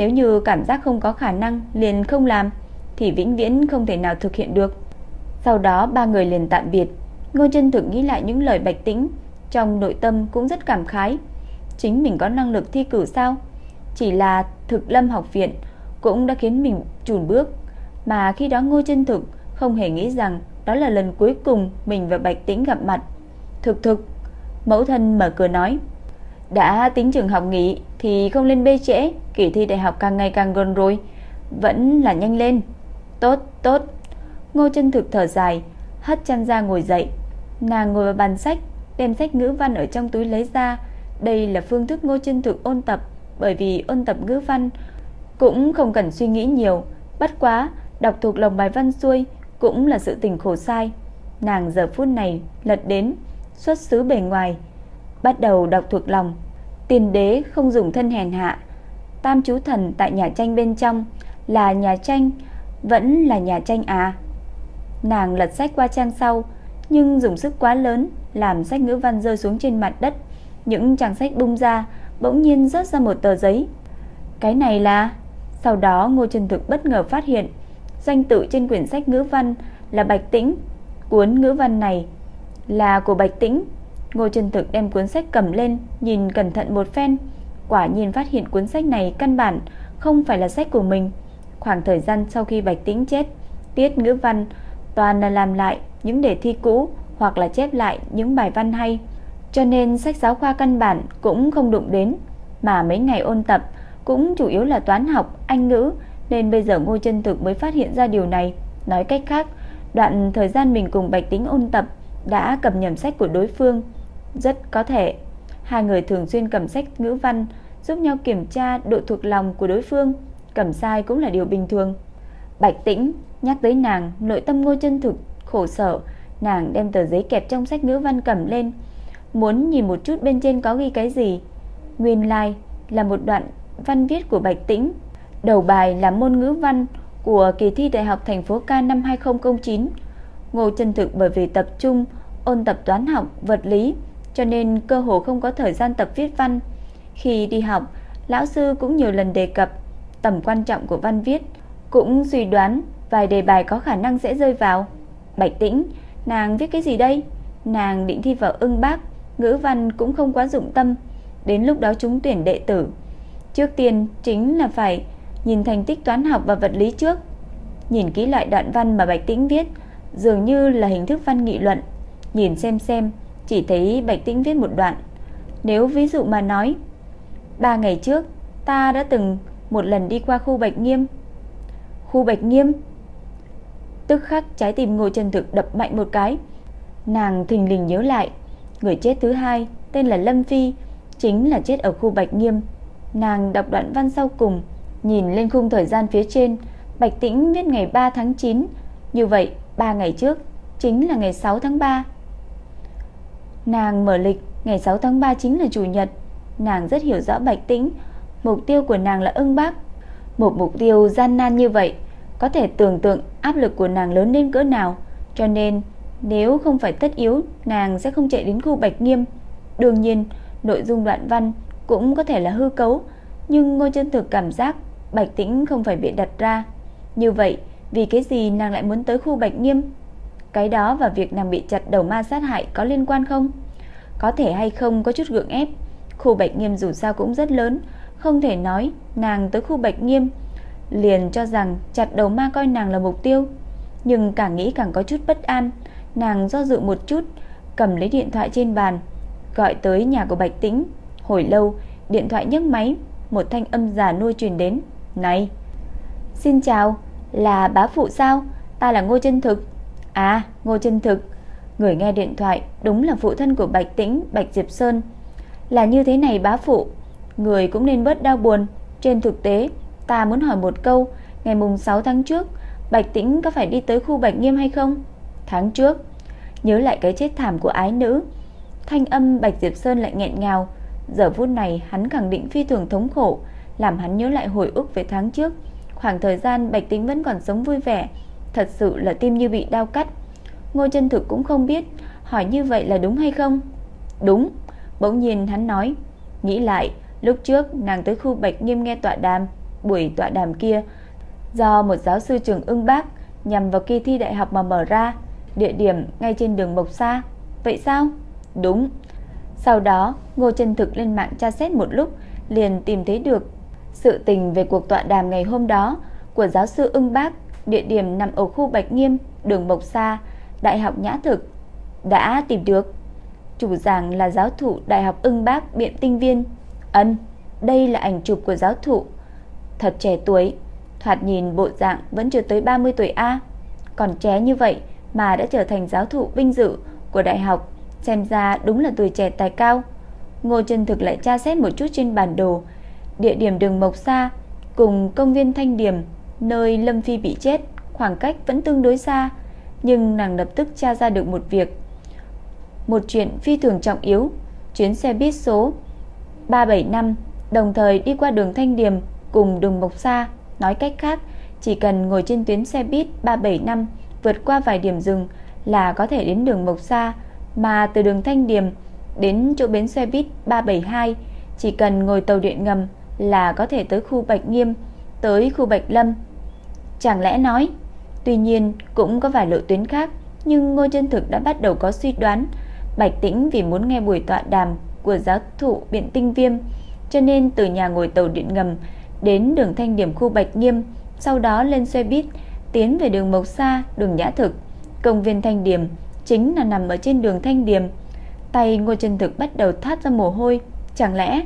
Nếu như cảm giác không có khả năng liền không làm thì vĩnh viễn không thể nào thực hiện được. Sau đó ba người liền tạm biệt. Ngô Chân Thực nghĩ lại những lời Bạch Tĩnh, trong nội tâm cũng rất cảm khái. Chính mình có năng lực thi cử sao? Chỉ là Thực Lâm học viện cũng đã khiến mình chùn bước, mà khi đó Ngô Chân Thực không hề nghĩ rằng đó là lần cuối cùng mình và Bạch Tĩnh gặp mặt. Thực thực, mẫu thân mở cửa nói, đã tính trường học nghỉ thì không lên bê trễ, kỳ thi đại học càng ngày càng gần rồi, vẫn là nhanh lên. Tốt, tốt. Ngô chân thực thở dài, hất chăn ra ngồi dậy. Nàng ngồi vào bàn sách, đem sách ngữ văn ở trong túi lấy ra. Đây là phương thức ngô chân thực ôn tập, bởi vì ôn tập ngữ văn cũng không cần suy nghĩ nhiều. Bất quá, đọc thuộc lòng bài văn xuôi cũng là sự tình khổ sai. Nàng giờ phút này lật đến, xuất xứ bề ngoài, bắt đầu đọc thuộc lòng. Tiền đế không dùng thân hèn hạ, tam chú thần tại nhà tranh bên trong là nhà tranh vẫn là nhà tranh à. Nàng lật sách qua trang sau Nhưng dùng sức quá lớn Làm sách ngữ văn rơi xuống trên mặt đất. Những trang sách bung ra Bỗng nhiên rớt ra một tờ giấy. Cái này là? Sau đó Ngô Trần Thực bất ngờ phát hiện Danh tự trên quyển sách ngữ văn là Bạch Tĩnh. Cuốn ngữ văn này là của Bạch Tĩnh. Ngô Trân Thực đem cuốn sách cầm lên Nhìn cẩn thận một phen Quả nhiên phát hiện cuốn sách này căn bản Không phải là sách của mình Khoảng thời gian sau khi Bạch Tĩnh chết, tiết ngữ văn toàn là làm lại những đề thi cũ hoặc là chép lại những bài văn hay. Cho nên sách giáo khoa căn bản cũng không đụng đến, mà mấy ngày ôn tập cũng chủ yếu là toán học, anh ngữ, nên bây giờ Ngô Chân Thực mới phát hiện ra điều này. Nói cách khác, đoạn thời gian mình cùng Bạch Tĩnh ôn tập đã cầm nhầm sách của đối phương, rất có thể hai người thường xuyên cầm sách ngữ văn giúp nhau kiểm tra độ thuộc lòng của đối phương cầm sai cũng là điều bình thường. Bạch Tĩnh nhắc tới nàng, nội tâm Ngô Chân Thực khổ sở, nàng đem tờ giấy kẹp trong sách ngữ văn cầm lên, muốn nhìn một chút bên trên có ghi cái gì. Nguyên lai like là một đoạn văn viết của Bạch Tĩnh. Đầu bài là môn ngữ văn của kỳ thi Đại học thành phố Ca năm 2009. Ngô Chân Thực bởi vì tập trung ôn tập toán học, vật lý, cho nên cơ hồ không có thời gian tập viết văn. Khi đi học, lão sư cũng nhiều lần đề cập tầm quan trọng của văn viết, cũng suy đoán vài đề bài có khả năng sẽ rơi vào. Bạch Tĩnh, nàng viết cái gì đây? Nàng định thi vào ưng bác, ngữ văn cũng không quá dụng tâm, đến lúc đó chúng tuyển đệ tử. Trước tiên chính là phải nhìn thành tích toán học và vật lý trước. Nhìn kỹ lại đoạn văn mà Bạch Tĩnh viết, dường như là hình thức văn nghị luận. Nhìn xem xem, chỉ thấy Bạch Tĩnh viết một đoạn. Nếu ví dụ mà nói, ba ngày trước ta đã từng một lần đi qua khu Bạch Nghiêm. Khu Bạch Nghiêm? Tức khắc trái tim Ngô Chân Thực đập mạnh một cái. Nàng thình lình nhớ lại, người chết thứ hai tên là Lâm Phi, chính là chết ở khu Bạch Nghiêm. Nàng đọc đoạn văn sau cùng, nhìn lên khung thời gian phía trên, Bạch Tĩnh viết ngày 3 tháng 9, như vậy 3 ngày trước chính là ngày 6 tháng 3. Nàng mở lịch, ngày 6 tháng 3 chính là chủ nhật. Nàng rất hiểu rõ Bạch Tĩnh. Mục tiêu của nàng là ưng bác. Một mục tiêu gian nan như vậy Có thể tưởng tượng áp lực của nàng lớn đến cỡ nào. Cho nên nếu không phải tất yếu Nàng sẽ không chạy đến khu Bạch Nghiêm. Đương nhiên nội dung đoạn văn Cũng có thể là hư cấu Nhưng ngôi chân thực cảm giác Bạch Tĩnh không phải bị đặt ra. Như vậy vì cái gì nàng lại muốn tới khu Bạch Nghiêm? Cái đó và việc nàng bị chặt đầu ma sát hại có liên quan không Có thể hay không có chút gượng ép Khu Bạch Nghiêm dù sao cũng rất lớn không thể nói nàng tới khu Bạch Nghiêm liền cho rằng chặt đầu ma coi nàng là mục tiêu, nhưng càng nghĩ càng có chút bất an, nàng do dự một chút, cầm lấy điện thoại trên bàn, gọi tới nhà của Bạch Tĩnh. Hồi lâu, điện thoại nhấc máy, một thanh âm già nuôi truyền đến, "Này, xin chào, là bá phụ sao? Ta là Ngô Chân Thực." "À, Ngô Chân Thực." Người nghe điện thoại đúng là phụ thân của Bạch Tĩnh, Bạch Diệp Sơn. "Là như thế này bá phụ, người cũng nên bớt đau buồn, trên thực tế, ta muốn hỏi một câu, ngày mùng 6 tháng trước, Bạch Tĩnh có phải đi tới khu Bạch Nghiêm hay không?" "Tháng trước." Nhớ lại cái chết thảm của ái nữ, thanh âm Bạch Diệp Sơn lại nghẹn ngào, giờ phút này hắn khẳng định phi thường thống khổ, làm hắn nhớ lại hồi ức về tháng trước, khoảng thời gian Bạch Tĩnh vẫn còn sống vui vẻ, thật sự là tim như bị đau cắt. Ngô Chân Thực cũng không biết, hỏi như vậy là đúng hay không? Đúng, bỗng nhiên hắn nói, nghĩ lại, lúc trước nàng tới khu Bạch Nghiêm nghe tọa đàm, buổi tọa đàm kia do một giáo sư trường ưng bác nhằm vào kỳ thi đại học mà mở ra, địa điểm ngay trên đường Mộc Sa. Vậy sao? Đúng. Sau đó, Ngô Chân Thực lên mạng tra xét một lúc, liền tìm thấy được sự tình về cuộc tọa đàm ngày hôm đó của giáo sư Ưng Bác, địa điểm nằm ở khu Bạch Nghiêm, đường Mộc Sa, Đại học Nhã Thực. Đã tìm được. Chủ giảng là giáo thụ Đại học Ưng Bác Biện Tinh Viên. Ân, đây là ảnh chụp của giáo thụ. Thật trẻ tuổi, thoạt nhìn bộ dạng vẫn chưa tới 30 tuổi a. Còn trẻ như vậy mà đã trở thành giáo thụ vinh dự của đại học, xem ra đúng là tuổi trẻ tài cao. Ngô Chân Thực lại tra xét một chút trên bản đồ, địa điểm đường Mộc Sa cùng công viên Thanh Điểm, nơi Lâm Phi bị chết, khoảng cách vẫn tương đối xa, nhưng nàng lập tức tra ra được một việc. Một chuyện phi thường trọng yếu, chuyến xe buýt số 375 đồng thời đi qua đường Thanh Điểm cùng đường Mộc Sa, nói cách khác, chỉ cần ngồi trên tuyến xe buýt 375 vượt qua vài điểm dừng là có thể đến đường Mộc Sa, mà từ đường Thanh Điềm đến chỗ bến xe buýt 372, chỉ cần ngồi tàu điện ngầm là có thể tới khu Bạch Nghiêm, tới khu Bạch Lâm. Chẳng lẽ nói, tuy nhiên cũng có vài lộ tuyến khác, nhưng Ngô Chân Thực đã bắt đầu có suy đoán, Bạch Tĩnh vì muốn nghe buổi tọa đàm của giáo thụ Biện Tinh Viêm, cho nên từ nhà ngồi tàu điện ngầm đến đường Thanh Điểm khu Bạch Nghiêm, sau đó lên xe buýt tiến về đường Mộc Sa, đường Nhã Thực. Công viên Thanh điểm chính là nằm ở trên đường Thanh điểm Tay Ngô Chân Thực bắt đầu thoát ra mồ hôi, chẳng lẽ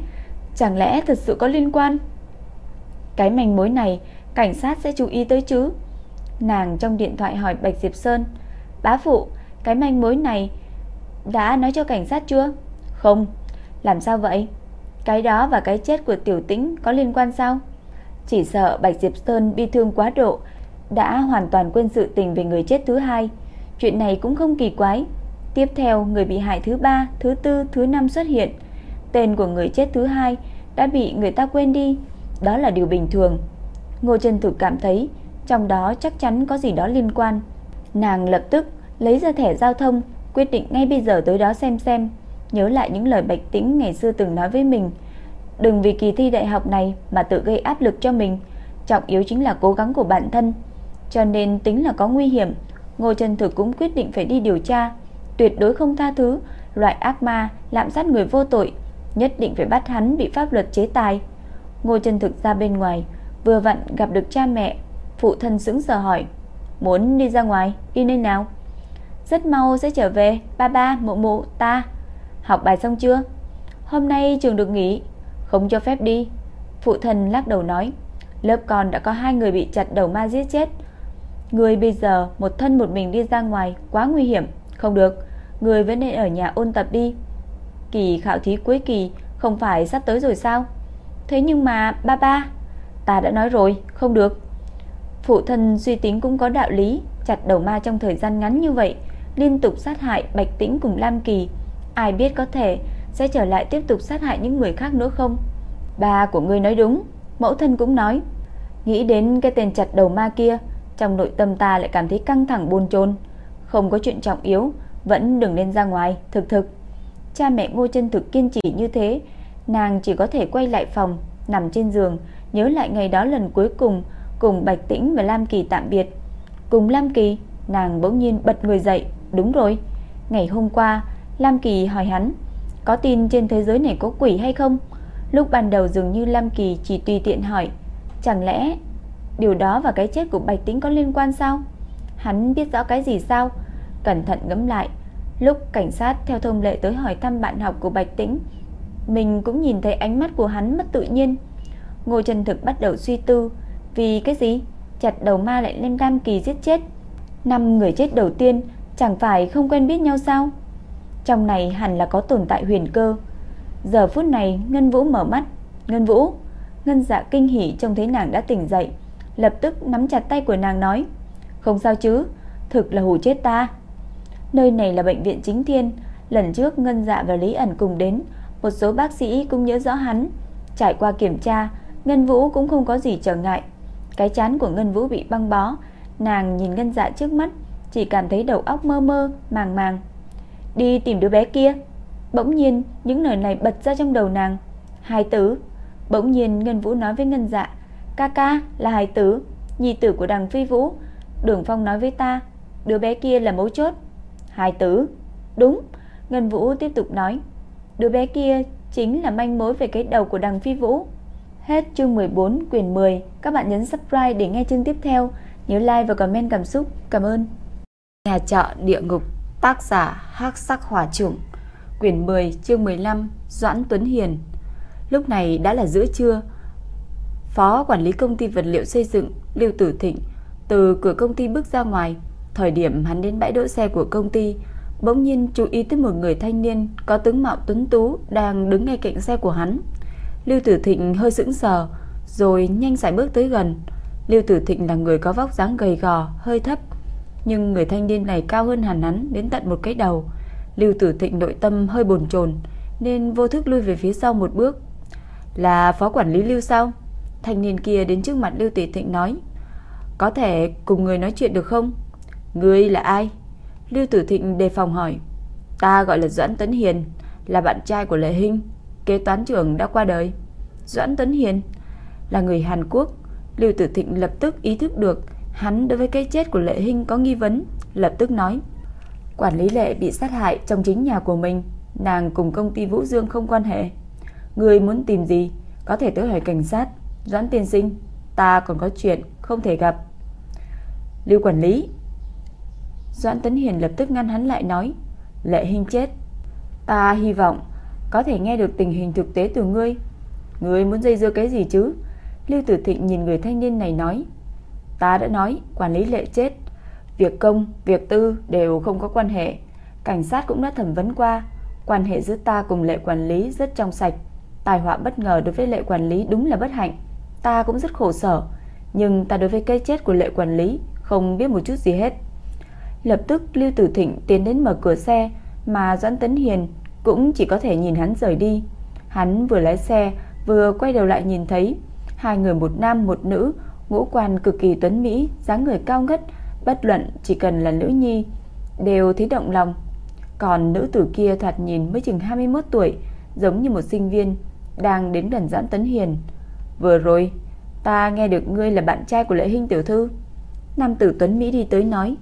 chẳng lẽ thật sự có liên quan? Cái manh mối này cảnh sát sẽ chú ý tới chứ? Nàng trong điện thoại hỏi Bạch Diệp Sơn, "Bá phụ, cái manh mối này đã nói cho cảnh sát chưa?" "Không." "Làm sao vậy?" "Cái đó và cái chết của Tiểu Tĩnh có liên quan sao?" Chỉ sợ Bạch Diệp Sơn bi thương quá độ đã hoàn toàn quên sự tình về người chết thứ hai. Chuyện này cũng không kỳ quái. Tiếp theo, người bị hại thứ ba, thứ tư, thứ năm xuất hiện. Tên của người chết thứ hai đã bị người ta quên đi. Đó là điều bình thường. Ngô Trân Thực cảm thấy trong đó chắc chắn có gì đó liên quan. Nàng lập tức lấy ra thẻ giao thông, quyết định ngay bây giờ tới đó xem xem, nhớ lại những lời Bạch Tĩnh ngày xưa từng nói với mình. Đừng vì kỳ thi đại học này mà tự gây áp lực cho mình, trọng yếu chính là cố gắng của bản thân. Cho nên tính là có nguy hiểm, Ngô Trân Thực cũng quyết định phải đi điều tra, tuyệt đối không tha thứ loại ác ma lạm sát người vô tội, nhất định phải bắt hắn bị pháp luật chế tài. Ngô Trân Thực ra bên ngoài, vừa vặn gặp được cha mẹ, phụ thân sững sờ hỏi: "Muốn đi ra ngoài, đi nơi nào?" "Rất mau sẽ trở về, ba ba, mụ mụ, ta." "Học bài xong chưa?" "Hôm nay trường được nghỉ, không cho phép đi." Phụ thân lắc đầu nói: "Lớp con đã có hai người bị chặt đầu ma giết chết." Người bây giờ một thân một mình đi ra ngoài quá nguy hiểm, không được, người vẫn nên ở nhà ôn tập đi. Kỳ khảo thí cuối kỳ không phải sắp tới rồi sao? Thế nhưng mà ba ba, ta đã nói rồi, không được. Phụ thân suy tính cũng có đạo lý, chặt đầu ma trong thời gian ngắn như vậy, liên tục sát hại Bạch Tĩnh cùng Lam Kỳ, ai biết có thể sẽ trở lại tiếp tục sát hại những người khác nữa không? Ba của ngươi nói đúng, mẫu thân cũng nói. Nghĩ đến cái tên chặt đầu ma kia, trong nội tâm ta lại cảm thấy căng thẳng bồn chồn, không có chuyện trọng yếu, vẫn đừng nên ra ngoài, thực thực. Cha mẹ Ngô Chân Thực kiên trì như thế, nàng chỉ có thể quay lại phòng, nằm trên giường, nhớ lại ngày đó lần cuối cùng cùng Bạch Tĩnh và Lam Kỳ tạm biệt. Cùng Lam Kỳ, nàng bỗng nhiên bật người dậy, đúng rồi, ngày hôm qua Lam Kỳ hỏi hắn, có tin trên thế giới này có quỷ hay không? Lúc ban đầu dường như Lam Kỳ chỉ tùy tiện hỏi, chẳng lẽ Điều đó và cái chết của Bạch Tĩnh có liên quan sao? Hắn biết rõ cái gì sao? Cẩn thận ngẫm lại, lúc cảnh sát theo thông lệ tới hỏi thăm bạn học của Bạch Tĩnh, mình cũng nhìn thấy ánh mắt của hắn mất tự nhiên. Ngô Trần Thực bắt đầu suy tư, vì cái gì? Chặt đầu ma lại lên Tam Kỳ giết chết. Năm người chết đầu tiên chẳng phải không quen biết nhau sao? Trong này hẳn là có tồn tại huyền cơ. Giờ phút này Ngân Vũ mở mắt, "Ngân Vũ." Ngân Dạ kinh hỉ trông thấy nàng đã tỉnh dậy, lập tức nắm chặt tay của nàng nói, "Không sao chứ, thực là hù chết ta." Nơi này là bệnh viện chính thiên, lần trước Ngân Dạ và Lý ẩn cùng đến, một số bác sĩ cũng nhớ rõ hắn. Trải qua kiểm tra, Ngân Vũ cũng không có gì trở ngại. Cái chán của Ngân Vũ bị băng bó, nàng nhìn Ngân Dạ trước mắt, chỉ cảm thấy đầu óc mơ mơ, màng màng. Đi tìm đứa bé kia. Bỗng nhiên, những lời này bật ra trong đầu nàng. Hai tử. Bỗng nhiên Ngân Vũ nói với Ngân Dạ, "Ca ca là hài tử, nhi tử của Đằng Phi Vũ." Đường Phong nói với ta, "Đứa bé kia là mấu chốt." Hài tử? Đúng, Ngân Vũ tiếp tục nói, đứa bé kia chính là manh mối về cái đầu của Đằng Phi Vũ. Hết chương 14 quyển 10, các bạn nhấn subscribe để nghe chương tiếp theo, nhớ like và comment cảm xúc. Cảm ơn. Nhà trọ địa ngục, tác giả Hắc Sắc Hỏa Trùng, quyển 10, chương 15, Doãn Tuấn Hiền. Lúc này đã là giữa trưa. Phó quản lý công ty vật liệu xây dựng Lưu Tử Thịnh từ cửa công ty bước ra ngoài, thời điểm hắn đến bãi đỗ xe của công ty, bỗng nhiên chú ý tới một người thanh niên có tướng mạo tuấn tú đang đứng ngay cạnh xe của hắn. Lưu Tử Thịnh hơi sững sờ, rồi nhanh sải bước tới gần. Lưu Tử Thịnh là người có vóc dáng gầy gò, hơi thấp, nhưng người thanh niên này cao hơn hẳn hắn đến tận một cái đầu. Lưu Tử Thịnh nội tâm hơi bồn chồn, nên vô thức lui về phía sau một bước. "Là phó quản lý Lưu sao?" Thanh niên kia đến trước mặt Lưu Tử Thịnh nói. "Có thể cùng người nói chuyện được không?" "Ngươi là ai?" Lưu Tử Thịnh đề phòng hỏi. "Ta gọi là Doãn Tấn Hiền, là bạn trai của Lệ Hinh, kế toán trưởng đã qua đời." Doãn Tấn Hiền là người Hàn Quốc, Lưu Tử Thịnh lập tức ý thức được hắn đối với cái chết của Lệ Hinh có nghi vấn, lập tức nói: "Quản lý Lệ bị sát hại trong chính nhà của mình, nàng cùng công ty Vũ Dương không quan hệ. Người muốn tìm gì, có thể tới hỏi cảnh sát, Doãn tiên sinh, ta còn có chuyện không thể gặp." Lưu quản lý Doãn Tấn Hiền lập tức ngăn hắn lại nói Lệ Hinh chết Ta hy vọng có thể nghe được tình hình thực tế từ ngươi. Ngươi muốn dây dưa cái gì chứ? Lưu Tử Thịnh nhìn người thanh niên này nói. Ta đã nói quản lý lệ chết Việc công, việc tư đều không có quan hệ. Cảnh sát cũng đã thẩm vấn qua Quan hệ giữa ta cùng lệ quản lý rất trong sạch. Tài họa bất ngờ đối với lệ quản lý đúng là bất hạnh. Ta cũng rất khổ sở Nhưng ta đối với cái chết của lệ quản lý Không biết một chút gì hết. Lập tức Lưu Tử Thịnh tiến đến mở cửa xe Mà Doãn Tấn Hiền cũng chỉ có thể nhìn hắn rời đi. Hắn vừa lái xe Vừa quay đầu lại nhìn thấy Hai người một nam một nữ Ngũ quan cực kỳ tuấn Mỹ dáng người cao ngất Bất luận chỉ cần là nữ nhi Đều thấy động lòng. Còn nữ tử kia thoạt nhìn mới chừng 21 tuổi Giống như một sinh viên Đang đến gần Doãn Tấn Hiền. Vừa rồi Ta nghe được ngươi là bạn trai của lệ hình tiểu thư. Nam tử Tuấn Mỹ đi tới nói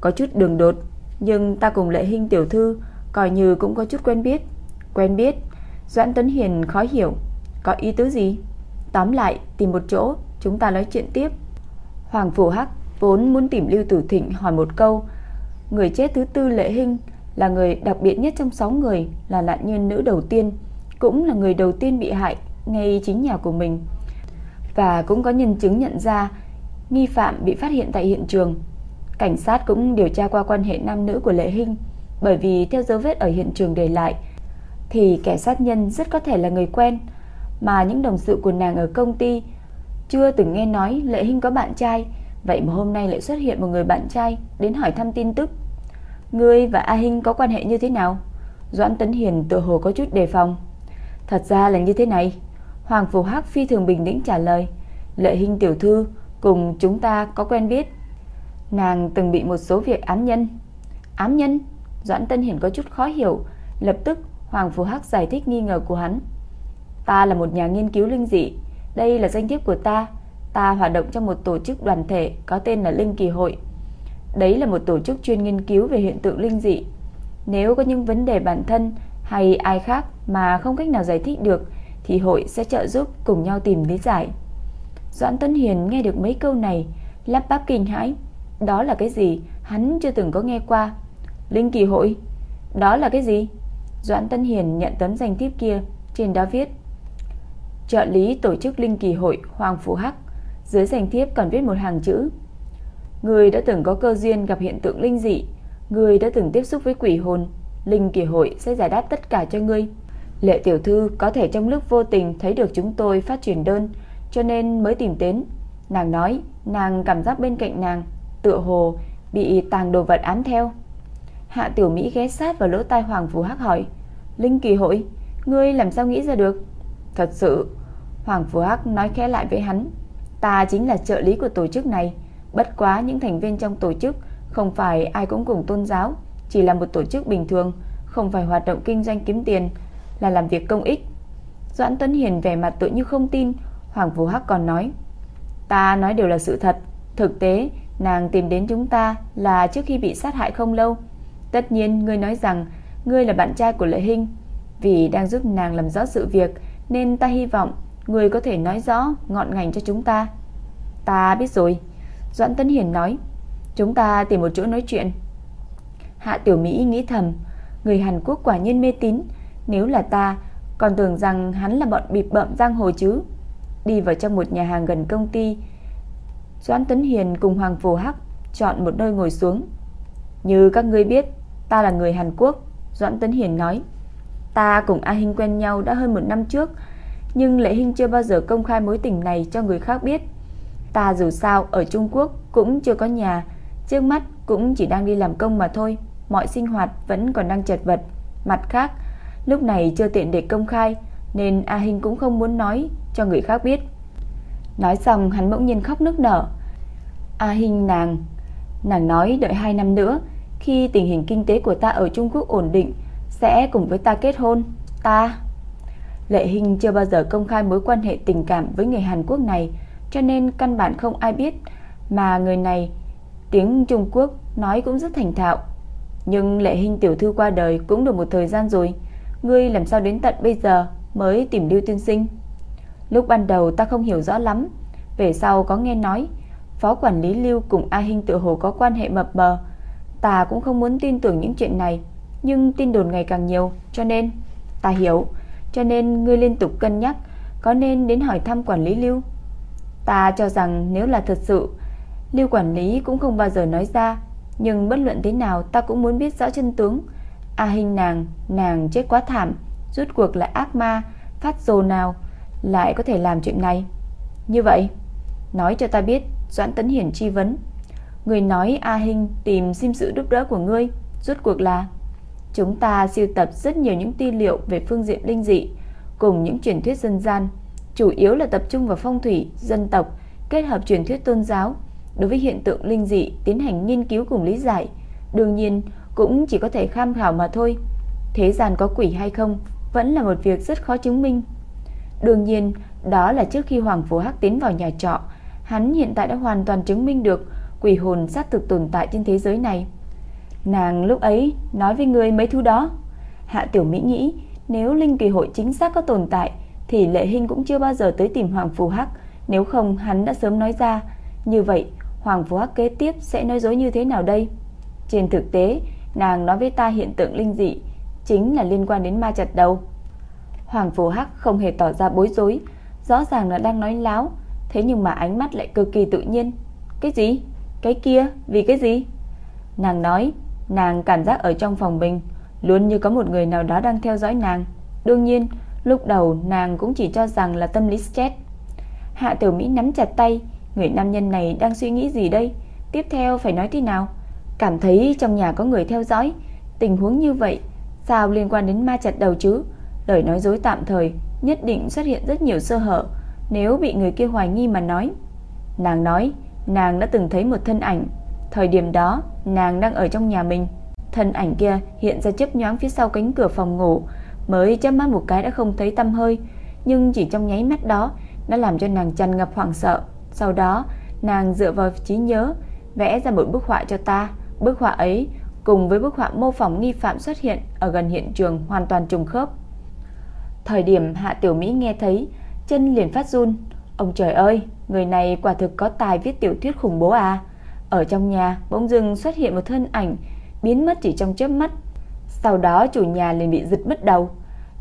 có chút đường đột, nhưng ta cùng Lệ Hinh tiểu thư coi như cũng có chút quen biết. Quen biết? Doãn Tuấn Hiền khó hiểu, có ý tứ gì? Tóm lại, tìm một chỗ, chúng ta nói chuyện tiếp. Hoàng Phủ Hắc vốn muốn tìm Lưu Tử Thịnh hỏi một câu, người chết thứ tư Lệ Hinh là người đặc biệt nhất trong 6 người, là nạn nhân nữ đầu tiên, cũng là người đầu tiên bị hại ngay chính nhà của mình. Và cũng có nhân chứng nhận ra nghi phạm bị phát hiện tại hiện trường Cảnh sát cũng điều tra qua quan hệ nam nữ của Lệ Hinh, bởi vì theo dấu vết ở hiện trường để lại thì kẻ sát nhân rất có thể là người quen, mà những đồng sự của nàng ở công ty chưa từng nghe nói Lệ Hinh có bạn trai, vậy mà hôm nay lại xuất hiện một người bạn trai đến hỏi thăm tin tức. Ngươi và A Hinh có quan hệ như thế nào? Doãn Tấn Hiền tự hồ có chút đề phòng. Thật ra là như thế này, Hoàng Phù Hắc phi thường bình tĩnh trả lời, Lệ Hinh tiểu thư cùng chúng ta có quen biết, Nàng từng bị một số việc ám nhân. Ám nhân? Doãn Tân Hiển có chút khó hiểu Lập tức Hoàng Phù Hắc giải thích nghi ngờ của hắn Ta là một nhà nghiên cứu linh dị Đây là danh thiếp của ta Ta hoạt động trong một tổ chức đoàn thể Có tên là Linh Kỳ Hội Đấy là một tổ chức chuyên nghiên cứu về hiện tượng linh dị Nếu có những vấn đề bản thân Hay ai khác mà không cách nào giải thích được Thì hội sẽ trợ giúp cùng nhau tìm lý giải Doãn Tân Hiền nghe được mấy câu này, lắp bắp kinh hãi. Đó là cái gì? Hắn chưa từng có nghe qua. Linh kỳ hội? Đó là cái gì? Doãn Tân Hiền nhận tấm danh thiếp kia, trên đó viết trợ lý tổ chức linh kỳ hội Hoàng phú Hắc. Dưới danh thiếp còn viết một hàng chữ. Người đã từng có cơ duyên gặp hiện tượng linh dị, người đã từng tiếp xúc với quỷ hồn, linh kỳ hội sẽ giải đáp tất cả cho ngươi. Lệ tiểu thư có thể trong lúc vô tình thấy được chúng tôi phát truyền đơn, cho nên mới tìm đến. Nàng nói, nàng cảm giác bên cạnh nàng tựa hồ bị tàng đồ vật ám theo. Hạ Tiểu Mỹ ghé sát vào lỗ tai Hoàng Phú Hắc hỏi, "Linh kỳ hội, ngươi làm sao nghĩ ra được?" Thật sự, Hoàng Phú Hắc nói khẽ lại với hắn, "Ta chính là trợ lý của tổ chức này, bất quá những thành viên trong tổ chức không phải ai cũng cùng tôn giáo, chỉ là một tổ chức bình thường, không phải hoạt động kinh doanh kiếm tiền, là làm việc công ích." Doãn Tuấn Hiền vẻ mặt tự như không tin, Hoàng Phú Hắc còn nói, "Ta nói đều là sự thật, thực tế nàng tìm đến chúng ta là trước khi bị sát hại không lâu." Tất nhiên ngươi nói rằng ngươi là bạn trai của Lệ Hinh, vì đang giúp nàng làm rõ sự việc nên ta hy vọng ngươi có thể nói rõ ngọn ngành cho chúng ta. Ta biết rồi, Doãn Tấn Hiền nói, chúng ta tìm một chỗ nói chuyện. Hạ Tiểu Mỹ nghĩ thầm, người Hàn Quốc quả nhiên mê tín, nếu là ta còn tưởng rằng hắn là bọn bịp bợm giang hồ chứ. Đi vào trong một nhà hàng gần công ty, Doãn Tấn Hiền cùng Hoàng Phù Hắc chọn một nơi ngồi xuống. Như các ngươi biết, ta là người Hàn Quốc, Doãn Tấn Hiền nói. Ta cùng A Hinh quen nhau đã hơn một năm trước, nhưng Lệ Hinh chưa bao giờ công khai mối tình này cho người khác biết. Ta dù sao ở Trung Quốc cũng chưa có nhà, trước mắt cũng chỉ đang đi làm công mà thôi, mọi sinh hoạt vẫn còn đang chật vật. Mặt khác, lúc này chưa tiện để công khai, nên A Hinh cũng không muốn nói cho người khác biết. Nói xong hắn bỗng nhiên khóc nức nở. A Hinh nàng, nàng nói đợi 2 năm nữa khi tình hình kinh tế của ta ở Trung Quốc ổn định, Sẽ cùng với ta kết hôn, Ta. Lệ Hình chưa bao giờ công khai mối quan hệ tình cảm với người Hàn Quốc này, Cho nên căn bản không ai biết, Mà người này, Tiếng Trung Quốc nói cũng rất thành thạo. Nhưng Lệ Hình tiểu thư qua đời Cũng được một thời gian rồi, Ngươi làm sao đến tận bây giờ Mới tìm Lưu Tiên Sinh? Lúc ban đầu ta không hiểu rõ lắm, Về sau có nghe nói, Phó quản lý Lưu cùng A Hinh tự hồ có quan hệ mập mờ Ta cũng không muốn tin tưởng những chuyện này Nhưng tin đồn ngày càng nhiều Cho nên ta hiểu. Cho nên ngươi liên tục cân nhắc Có nên đến hỏi thăm quản lý Lưu? Ta cho rằng nếu là thật sự Lưu quản lý cũng không bao giờ nói ra Nhưng bất luận thế nào ta cũng muốn biết rõ chân tướng. A à, hình nàng Nàng chết quá thảm Rút cuộc là ác ma Phát dồ nào Lại có thể làm chuyện này? Như vậy Nói cho ta biết Doãn Tấn Hiển chi vấn. Người nói A Hinh tìm xin sự giúp đỡ của ngươi. Rốt cuộc là Chúng ta siêu tập rất nhiều những tư liệu Về phương diện linh dị Cùng những truyền thuyết dân gian Chủ yếu là tập trung vào phong thủy, dân tộc Kết hợp truyền thuyết tôn giáo Đối với hiện tượng linh dị Tiến hành nghiên cứu cùng lý giải. Đương nhiên cũng chỉ có thể tham khảo mà thôi. Thế gian có quỷ hay không Vẫn là một việc rất khó chứng minh. Đương nhiên đó là trước khi Hoàng Phú Hắc tiến vào nhà trọ Hắn hiện tại đã hoàn toàn chứng minh được quỷ hồn xác thực tồn tại trên thế giới này. Nàng lúc ấy nói với người mấy thứ đó. Hạ Tiểu Mỹ nghĩ nếu linh kỳ hội chính xác có tồn tại thì Lệ Hinh cũng chưa bao giờ tới tìm Hoàng Phù Hắc, nếu không hắn đã sớm nói ra. Như vậy, Hoàng Phù Hắc kế tiếp sẽ nói dối như thế nào đây? Trên thực tế, nàng nói với ta hiện tượng linh dị chính là liên quan đến ma chặt đầu. Hoàng Phù Hắc không hề tỏ ra bối rối, rõ ràng là đang nói láo, thế nhưng mà ánh mắt lại cực kỳ tự nhiên. Cái gì? Cái kia, vì cái gì? Nàng nói, nàng cảm giác ở trong phòng mình luôn như có một người nào đó đang theo dõi nàng. Đương nhiên, lúc đầu nàng cũng chỉ cho rằng là tâm lý stress. Hạ Tiểu Mỹ nắm chặt tay, người nam nhân này đang suy nghĩ gì đây? Tiếp theo phải nói thế nào? Cảm thấy trong nhà có người theo dõi, tình huống như vậy sao liên quan đến ma chặt đầu chứ? Lời nói dối tạm thời nhất định xuất hiện rất nhiều sơ hở, nếu bị người kia hoài nghi mà nói. Nàng nói, Nàng đã từng thấy một thân ảnh. Thời điểm đó nàng đang ở trong nhà mình. Thân ảnh kia hiện ra chớp nhoáng phía sau cánh cửa phòng ngủ Mới chớp mắt một cái đã không thấy tâm hơi. Nhưng chỉ trong nháy mắt đó Đã làm cho nàng tràn ngập hoảng sợ. Sau đó nàng dựa vào trí nhớ Vẽ ra một bức họa cho ta. Bức họa ấy cùng với bức họa mô phỏng nghi phạm xuất hiện Ở gần hiện trường hoàn toàn trùng khớp. Thời điểm Hạ Tiểu Mỹ nghe thấy Chân liền phát run. Ông trời ơi, người này quả thực có tài viết tiểu thuyết khủng bố à. Ở trong nhà, bỗng dưng xuất hiện một thân ảnh, biến mất chỉ trong chớp mắt. Sau đó chủ nhà liền bị giật mất đầu.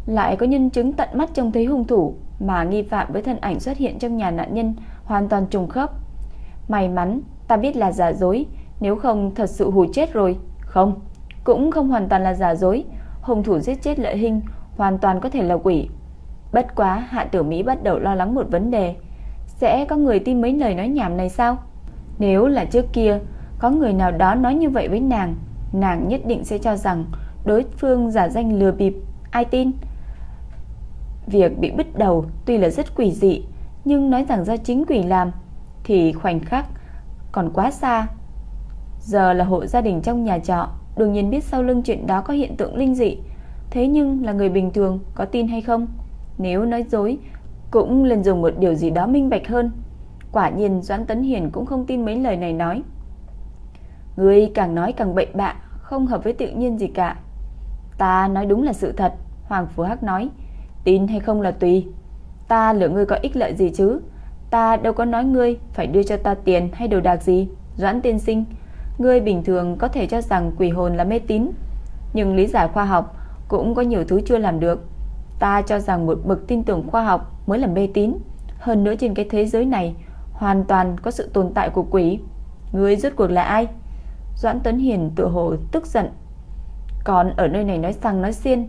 Lại có nhân chứng tận mắt trông thấy hung thủ mà nghi phạm với thân ảnh xuất hiện trong nhà nạn nhân hoàn toàn trùng khớp. May mắn, ta biết là giả dối, nếu không thật sự hù chết rồi. Không, cũng không hoàn toàn là giả dối. Hung thủ giết chết lợi hình hoàn toàn có thể là quỷ. Bất quá Hạ Tiểu Mỹ bắt đầu lo lắng một vấn đề. Sẽ có người tin mấy lời nói nhảm này sao? Nếu là trước kia, có người nào đó nói như vậy với nàng, nàng nhất định sẽ cho rằng đối phương giả danh lừa bịp, ai tin? Việc bị bứt đầu tuy là rất quỷ dị, nhưng nói rằng do chính quỷ làm thì khoảnh khắc còn quá xa. Giờ là hộ gia đình trong nhà trọ, đương nhiên biết sau lưng chuyện đó có hiện tượng linh dị, thế nhưng là người bình thường có tin hay không? Nếu nói dối cũng lên dùng một điều gì đó minh bạch hơn. Quả nhiên Doãn Tấn Hiền cũng không tin mấy lời này nói. Người càng nói càng bậy bạ, không hợp với tự nhiên gì cả. Ta nói đúng là sự thật, Hoàng Phú Hắc nói. Tin hay không là tùy. Ta lựa ngươi có ích lợi gì chứ? Ta đâu có nói ngươi phải đưa cho ta tiền hay đồ đạc gì. Doãn tiên sinh, ngươi bình thường có thể cho rằng quỷ hồn là mê tín. Nhưng lý giải khoa học cũng có nhiều thứ chưa làm được. Ta cho rằng một bậc tin tưởng khoa học mới là mê tín. Hơn nữa trên cái thế giới này hoàn toàn có sự tồn tại của quỷ. Ngươi rốt cuộc là ai? Doãn Tuấn Hiền tự hồ tức giận. Còn ở nơi này nói sang nói xiên.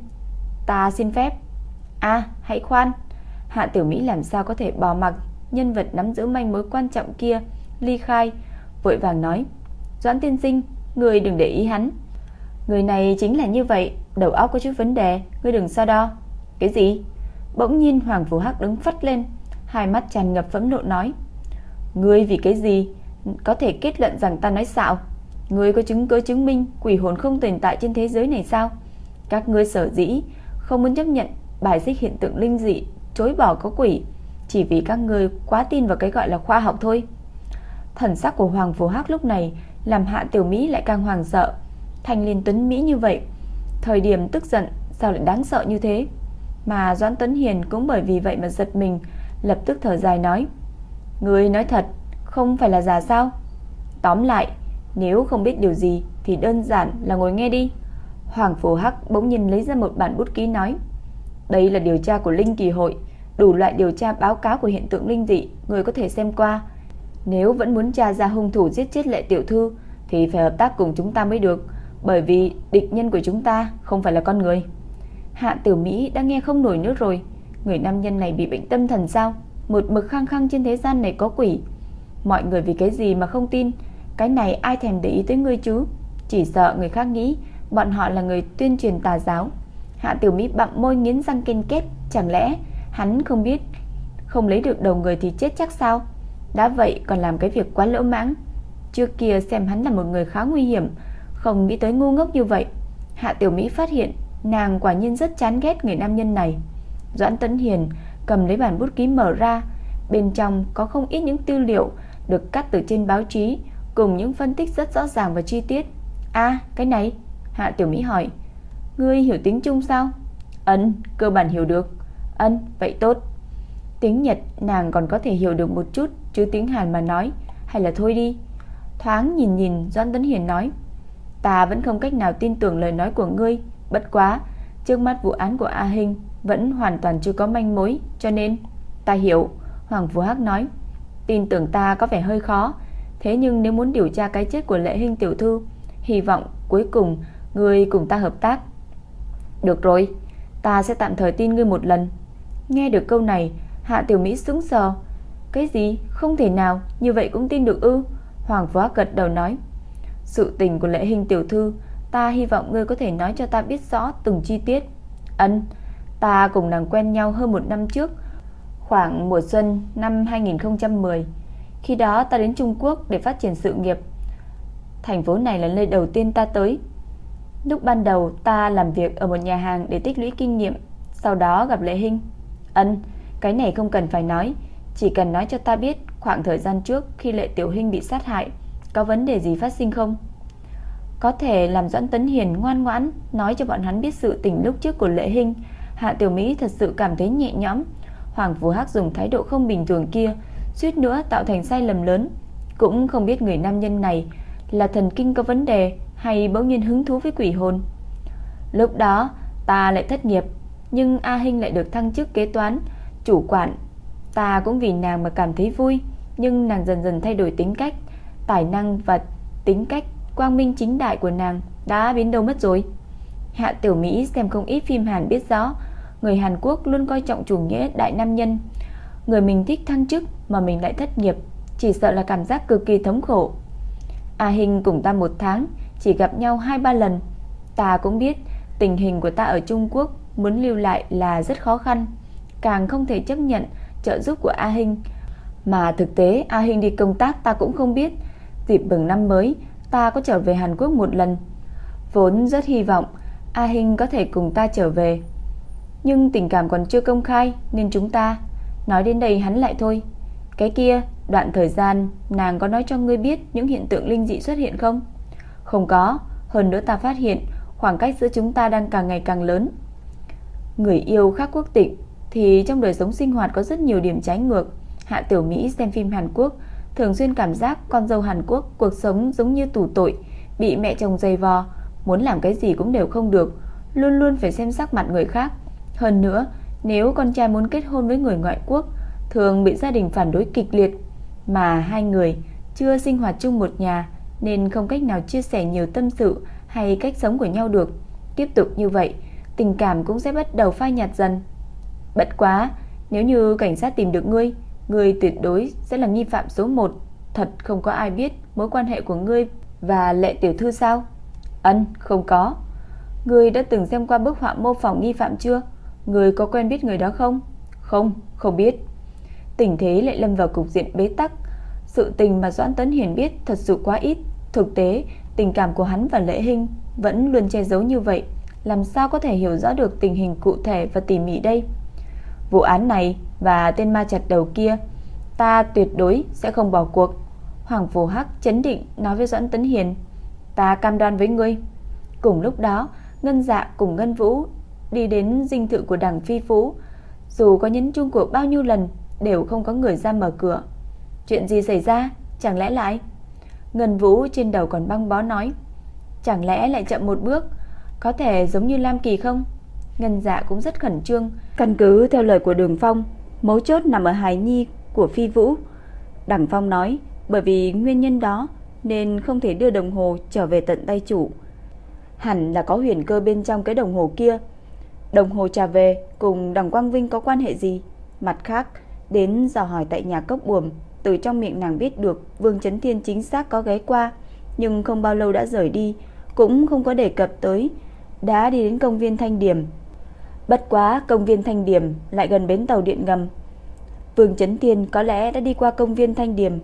Ta xin phép. a hãy khoan. Hạ Tiểu Mỹ làm sao có thể bỏ mặc nhân vật nắm giữ manh mối quan trọng kia ly khai, vội vàng nói: "Doãn tiên sinh, người đừng để ý hắn. Người này chính là như vậy, đầu óc có chút vấn đề, ngươi đừng so đo." "Cái gì?" Bỗng nhiên Hoàng vũ Hắc đứng phất lên, hai mắt tràn ngập phẫn nộ nói: "Ngươi vì cái gì có thể kết luận rằng ta nói xạo? Ngươi có chứng cứ chứng minh quỷ hồn không tồn tại trên thế giới này sao? Các ngươi sở dĩ không muốn chấp nhận bài xích hiện tượng linh dị, chối bỏ có quỷ, chỉ vì các ngươi quá tin vào cái gọi là khoa học thôi." Thần sắc của Hoàng vũ Hắc lúc này làm Hạ Tiểu Mỹ lại càng hoàng sợ. Thanh Liên Tuấn Mỹ như vậy, thời điểm tức giận sao lại đáng sợ như thế? Mà Doãn Tuấn Hiền cũng bởi vì vậy mà giật mình, lập tức thở dài nói: "Ngươi nói thật, không phải là giả sao?" Tóm lại, nếu không biết điều gì thì đơn giản là ngồi nghe đi. Hoàng Phổ Hắc bỗng nhiên lấy ra một bản bút ký nói: "Đây là điều tra của Linh Kỳ hội, đủ loại điều tra báo cáo của hiện tượng linh dị, người có thể xem qua. Nếu vẫn muốn tra ra hung thủ giết chết Lệ tiểu thư thì phải hợp tác cùng chúng ta mới được, bởi vì địch nhân của chúng ta không phải là con người." Hạ Tử Mỹ đã nghe không nổi nữa rồi, người nam nhân này bị bệnh tâm thần sao? Một mực khăng khăng trên thế gian này có quỷ. Mọi người vì cái gì mà không tin? Cái này ai thèm để ý tới ngươi chứ? Chỉ sợ người khác nghĩ bọn họ là người tuyên truyền tà giáo. Hạ Tiểu Mỹ bặm môi nghiến răng ken kết, chẳng lẽ hắn không biết không lấy được đầu người thì chết chắc sao? Đã vậy còn làm cái việc quá lỗ mãng. Trước kia xem hắn là một người khá nguy hiểm, không nghĩ tới ngu ngốc như vậy. Hạ Tiểu Mỹ phát hiện nàng quả nhiên rất chán ghét người nam nhân này. Doãn Tấn Hiền cầm lấy bản bút ký mở ra, bên trong có không ít những tư liệu được cắt từ trên báo chí cùng những phân tích rất rõ ràng và chi tiết. "A, cái này?" Hạ Tiểu Mỹ hỏi. "Ngươi hiểu tiếng Trung sao?" "Ân, cơ bản hiểu được." "Ân, vậy tốt." Tiếng Nhật nàng còn có thể hiểu được một chút, chứ tiếng Hàn mà nói, hay là thôi đi. Thoáng nhìn nhìn Doãn Tấn Hiền nói, "Ta vẫn không cách nào tin tưởng lời nói của ngươi, bất quá, trước mắt vụ án của A Hinh vẫn hoàn toàn chưa có manh mối, cho nên ta hiểu." Hoàng Vũ Hắc nói, "Tin tưởng ta có vẻ hơi khó, thế nhưng nếu muốn điều tra cái chết của Lệ Hinh tiểu thư, hy vọng cuối cùng ngươi cùng ta hợp tác." "Được rồi, ta sẽ tạm thời tin ngươi một lần." Nghe được câu này, Hạ Tiểu Mỹ sững sờ. Cái gì? Không thể nào, như vậy cũng tin được ư? Hoàng hắc gật đầu nói. Sự tình của Lệ hinh tiểu thư, ta hy vọng ngươi có thể nói cho ta biết rõ từng chi tiết. Ân, ta cùng nàng quen nhau hơn một năm trước, khoảng mùa xuân năm 2010. Khi đó ta đến Trung Quốc để phát triển sự nghiệp. Thành phố này là nơi đầu tiên ta tới. Lúc ban đầu ta làm việc ở một nhà hàng để tích lũy kinh nghiệm, sau đó gặp Lệ Hinh. Ân, cái này không cần phải nói, chỉ cần nói cho ta biết khoảng thời gian trước khi Lệ Tiểu Hinh bị sát hại, có vấn đề gì phát sinh không? Có thể làm Doãn Tấn Hiền ngoan ngoãn nói cho bọn hắn biết sự tình lúc trước của Lệ Hinh, Hạ Tiểu Mỹ thật sự cảm thấy nhẹ nhõm, Hoàng Phú Hắc dùng thái độ không bình thường kia, suýt nữa tạo thành sai lầm lớn, cũng không biết người nam nhân này là thần kinh có vấn đề hay bỗng nhiên hứng thú với quỷ hồn. Lúc đó, ta lại thất nghiệp, nhưng A Hinh lại được thăng chức kế toán, chủ quản. Ta cũng vì nàng mà cảm thấy vui, nhưng nàng dần dần thay đổi tính cách, tài năng và tính cách quang minh chính đại của nàng đã biến đâu mất rồi. Hạ Tiểu Mỹ xem không ít phim Hàn biết rõ, người Hàn Quốc luôn coi trọng chủ nghĩa đại nam nhân. Người mình thích thăng chức mà mình lại thất nghiệp, chỉ sợ là cảm giác cực kỳ thống khổ. A Hình cùng ta một tháng, chỉ gặp nhau 2-3 lần. Ta cũng biết tình hình của ta ở Trung Quốc muốn lưu lại là rất khó khăn, càng không thể chấp nhận trợ giúp của A Hình. Mà thực tế A Hình đi công tác ta cũng không biết. Dịp mừng năm mới, ta có trở về Hàn Quốc một lần. Vốn rất hy vọng A Hinh có thể cùng ta trở về. Nhưng tình cảm còn chưa công khai nên chúng ta nói đến đây hắn lại thôi. Cái kia, đoạn thời gian nàng có nói cho ngươi biết những hiện tượng linh dị xuất hiện không? Không có, hơn nữa ta phát hiện khoảng cách giữa chúng ta đang càng ngày càng lớn. Người yêu khác quốc tịch thì trong đời sống sinh hoạt có rất nhiều điểm trái ngược. Hạ Tiểu Mỹ xem phim Hàn Quốc, thường xuyên cảm giác con dâu Hàn Quốc cuộc sống giống như tù tội, bị mẹ chồng dày vò, muốn làm cái gì cũng đều không được, luôn luôn phải xem sắc mặt người khác. Hơn nữa, nếu con trai muốn kết hôn với người ngoại quốc, thường bị gia đình phản đối kịch liệt, mà hai người chưa sinh hoạt chung một nhà nên không cách nào chia sẻ nhiều tâm sự hay cách sống của nhau được. Tiếp tục như vậy, tình cảm cũng sẽ bắt đầu phai nhạt dần. Bất quá, nếu như cảnh sát tìm được ngươi, ngươi tuyệt đối sẽ là nghi phạm số 1. Thật không có ai biết mối quan hệ của ngươi và Lệ tiểu thư sao? Ân, không có. Ngươi đã từng xem qua bức họa mô phỏng nghi phạm chưa? Ngươi có quen biết người đó không? Không, không biết. Tình thế lại lâm vào cục diện bế tắc. Sự tình mà Doãn Tấn Hiền biết thật sự quá ít. Thực tế, tình cảm của hắn và Lệ hình vẫn luôn che giấu như vậy. Làm sao có thể hiểu rõ được tình hình cụ thể và tỉ mỉ đây? Vụ án này và tên ma chặt đầu kia, ta tuyệt đối sẽ không bỏ cuộc. Hoàng Phù Hắc chấn định nói với Doãn Tấn Hiền, ta cam đoan với ngươi. Cùng lúc đó, Ngân Dạ cùng Ngân Vũ đi đến dinh thự của đảng Phi Phú. Dù có nhấn chuông của bao nhiêu lần, đều không có người ra mở cửa. Chuyện gì xảy ra? Chẳng lẽ lại? Ngân Vũ trên đầu còn băng bó nói, chẳng lẽ lại chậm một bước, có thể giống như Lam Kỳ không? Ngân Dạ cũng rất khẩn trương, căn cứ theo lời của Đường Phong, mấu chốt nằm ở hài nhi của Phi Vũ. Đằng Phong nói, bởi vì nguyên nhân đó nên không thể đưa đồng hồ trở về tận tay chủ. Hẳn là có huyền cơ bên trong cái đồng hồ kia. Đồng hồ trả về cùng Đằng Quang Vinh có quan hệ gì? Mặt khác, đến dò hỏi tại nhà cốc buồm, từ trong miệng nàng biết được Vương Chấn Thiên chính xác có ghé qua, nhưng không bao lâu đã rời đi, cũng không có đề cập tới, đã đi đến công viên Thanh Điểm. Bất quá công viên Thanh Điểm lại gần bến tàu điện ngầm. Vương Chấn Thiên có lẽ đã đi qua công viên Thanh Điểm,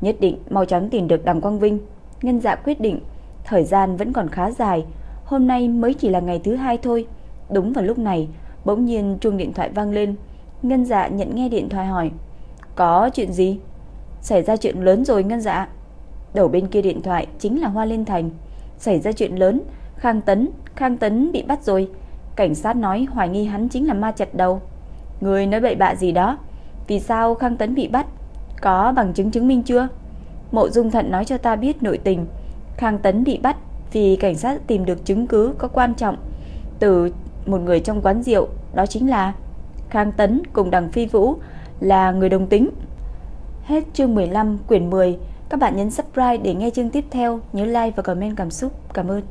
nhất định mau chóng tìm được Đàm Quang Vinh. Ngân Dạ quyết định, thời gian vẫn còn khá dài, hôm nay mới chỉ là ngày thứ hai thôi. Đúng vào lúc này, bỗng nhiên chuông điện thoại vang lên. Ngân Dạ nhận nghe điện thoại hỏi: "Có chuyện gì?" "Xảy ra chuyện lớn rồi Ngân Dạ." Đầu bên kia điện thoại chính là Hoa Liên Thành. "Xảy ra chuyện lớn, Khang Tấn, Khang Tấn bị bắt rồi." Cảnh sát nói hoài nghi hắn chính là ma chặt đầu. Người nói bậy bạ gì đó? Vì sao Khang Tấn bị bắt? Có bằng chứng chứng minh chưa? Mộ Dung Thận nói cho ta biết nội tình. Khang Tấn bị bắt vì cảnh sát tìm được chứng cứ có quan trọng từ một người trong quán rượu, đó chính là Khang Tấn cùng Đằng Phi Vũ là người đồng tính. Hết chương 15 quyển 10. Các bạn nhấn subscribe để nghe chương tiếp theo, nhớ like và comment cảm xúc. Cảm ơn.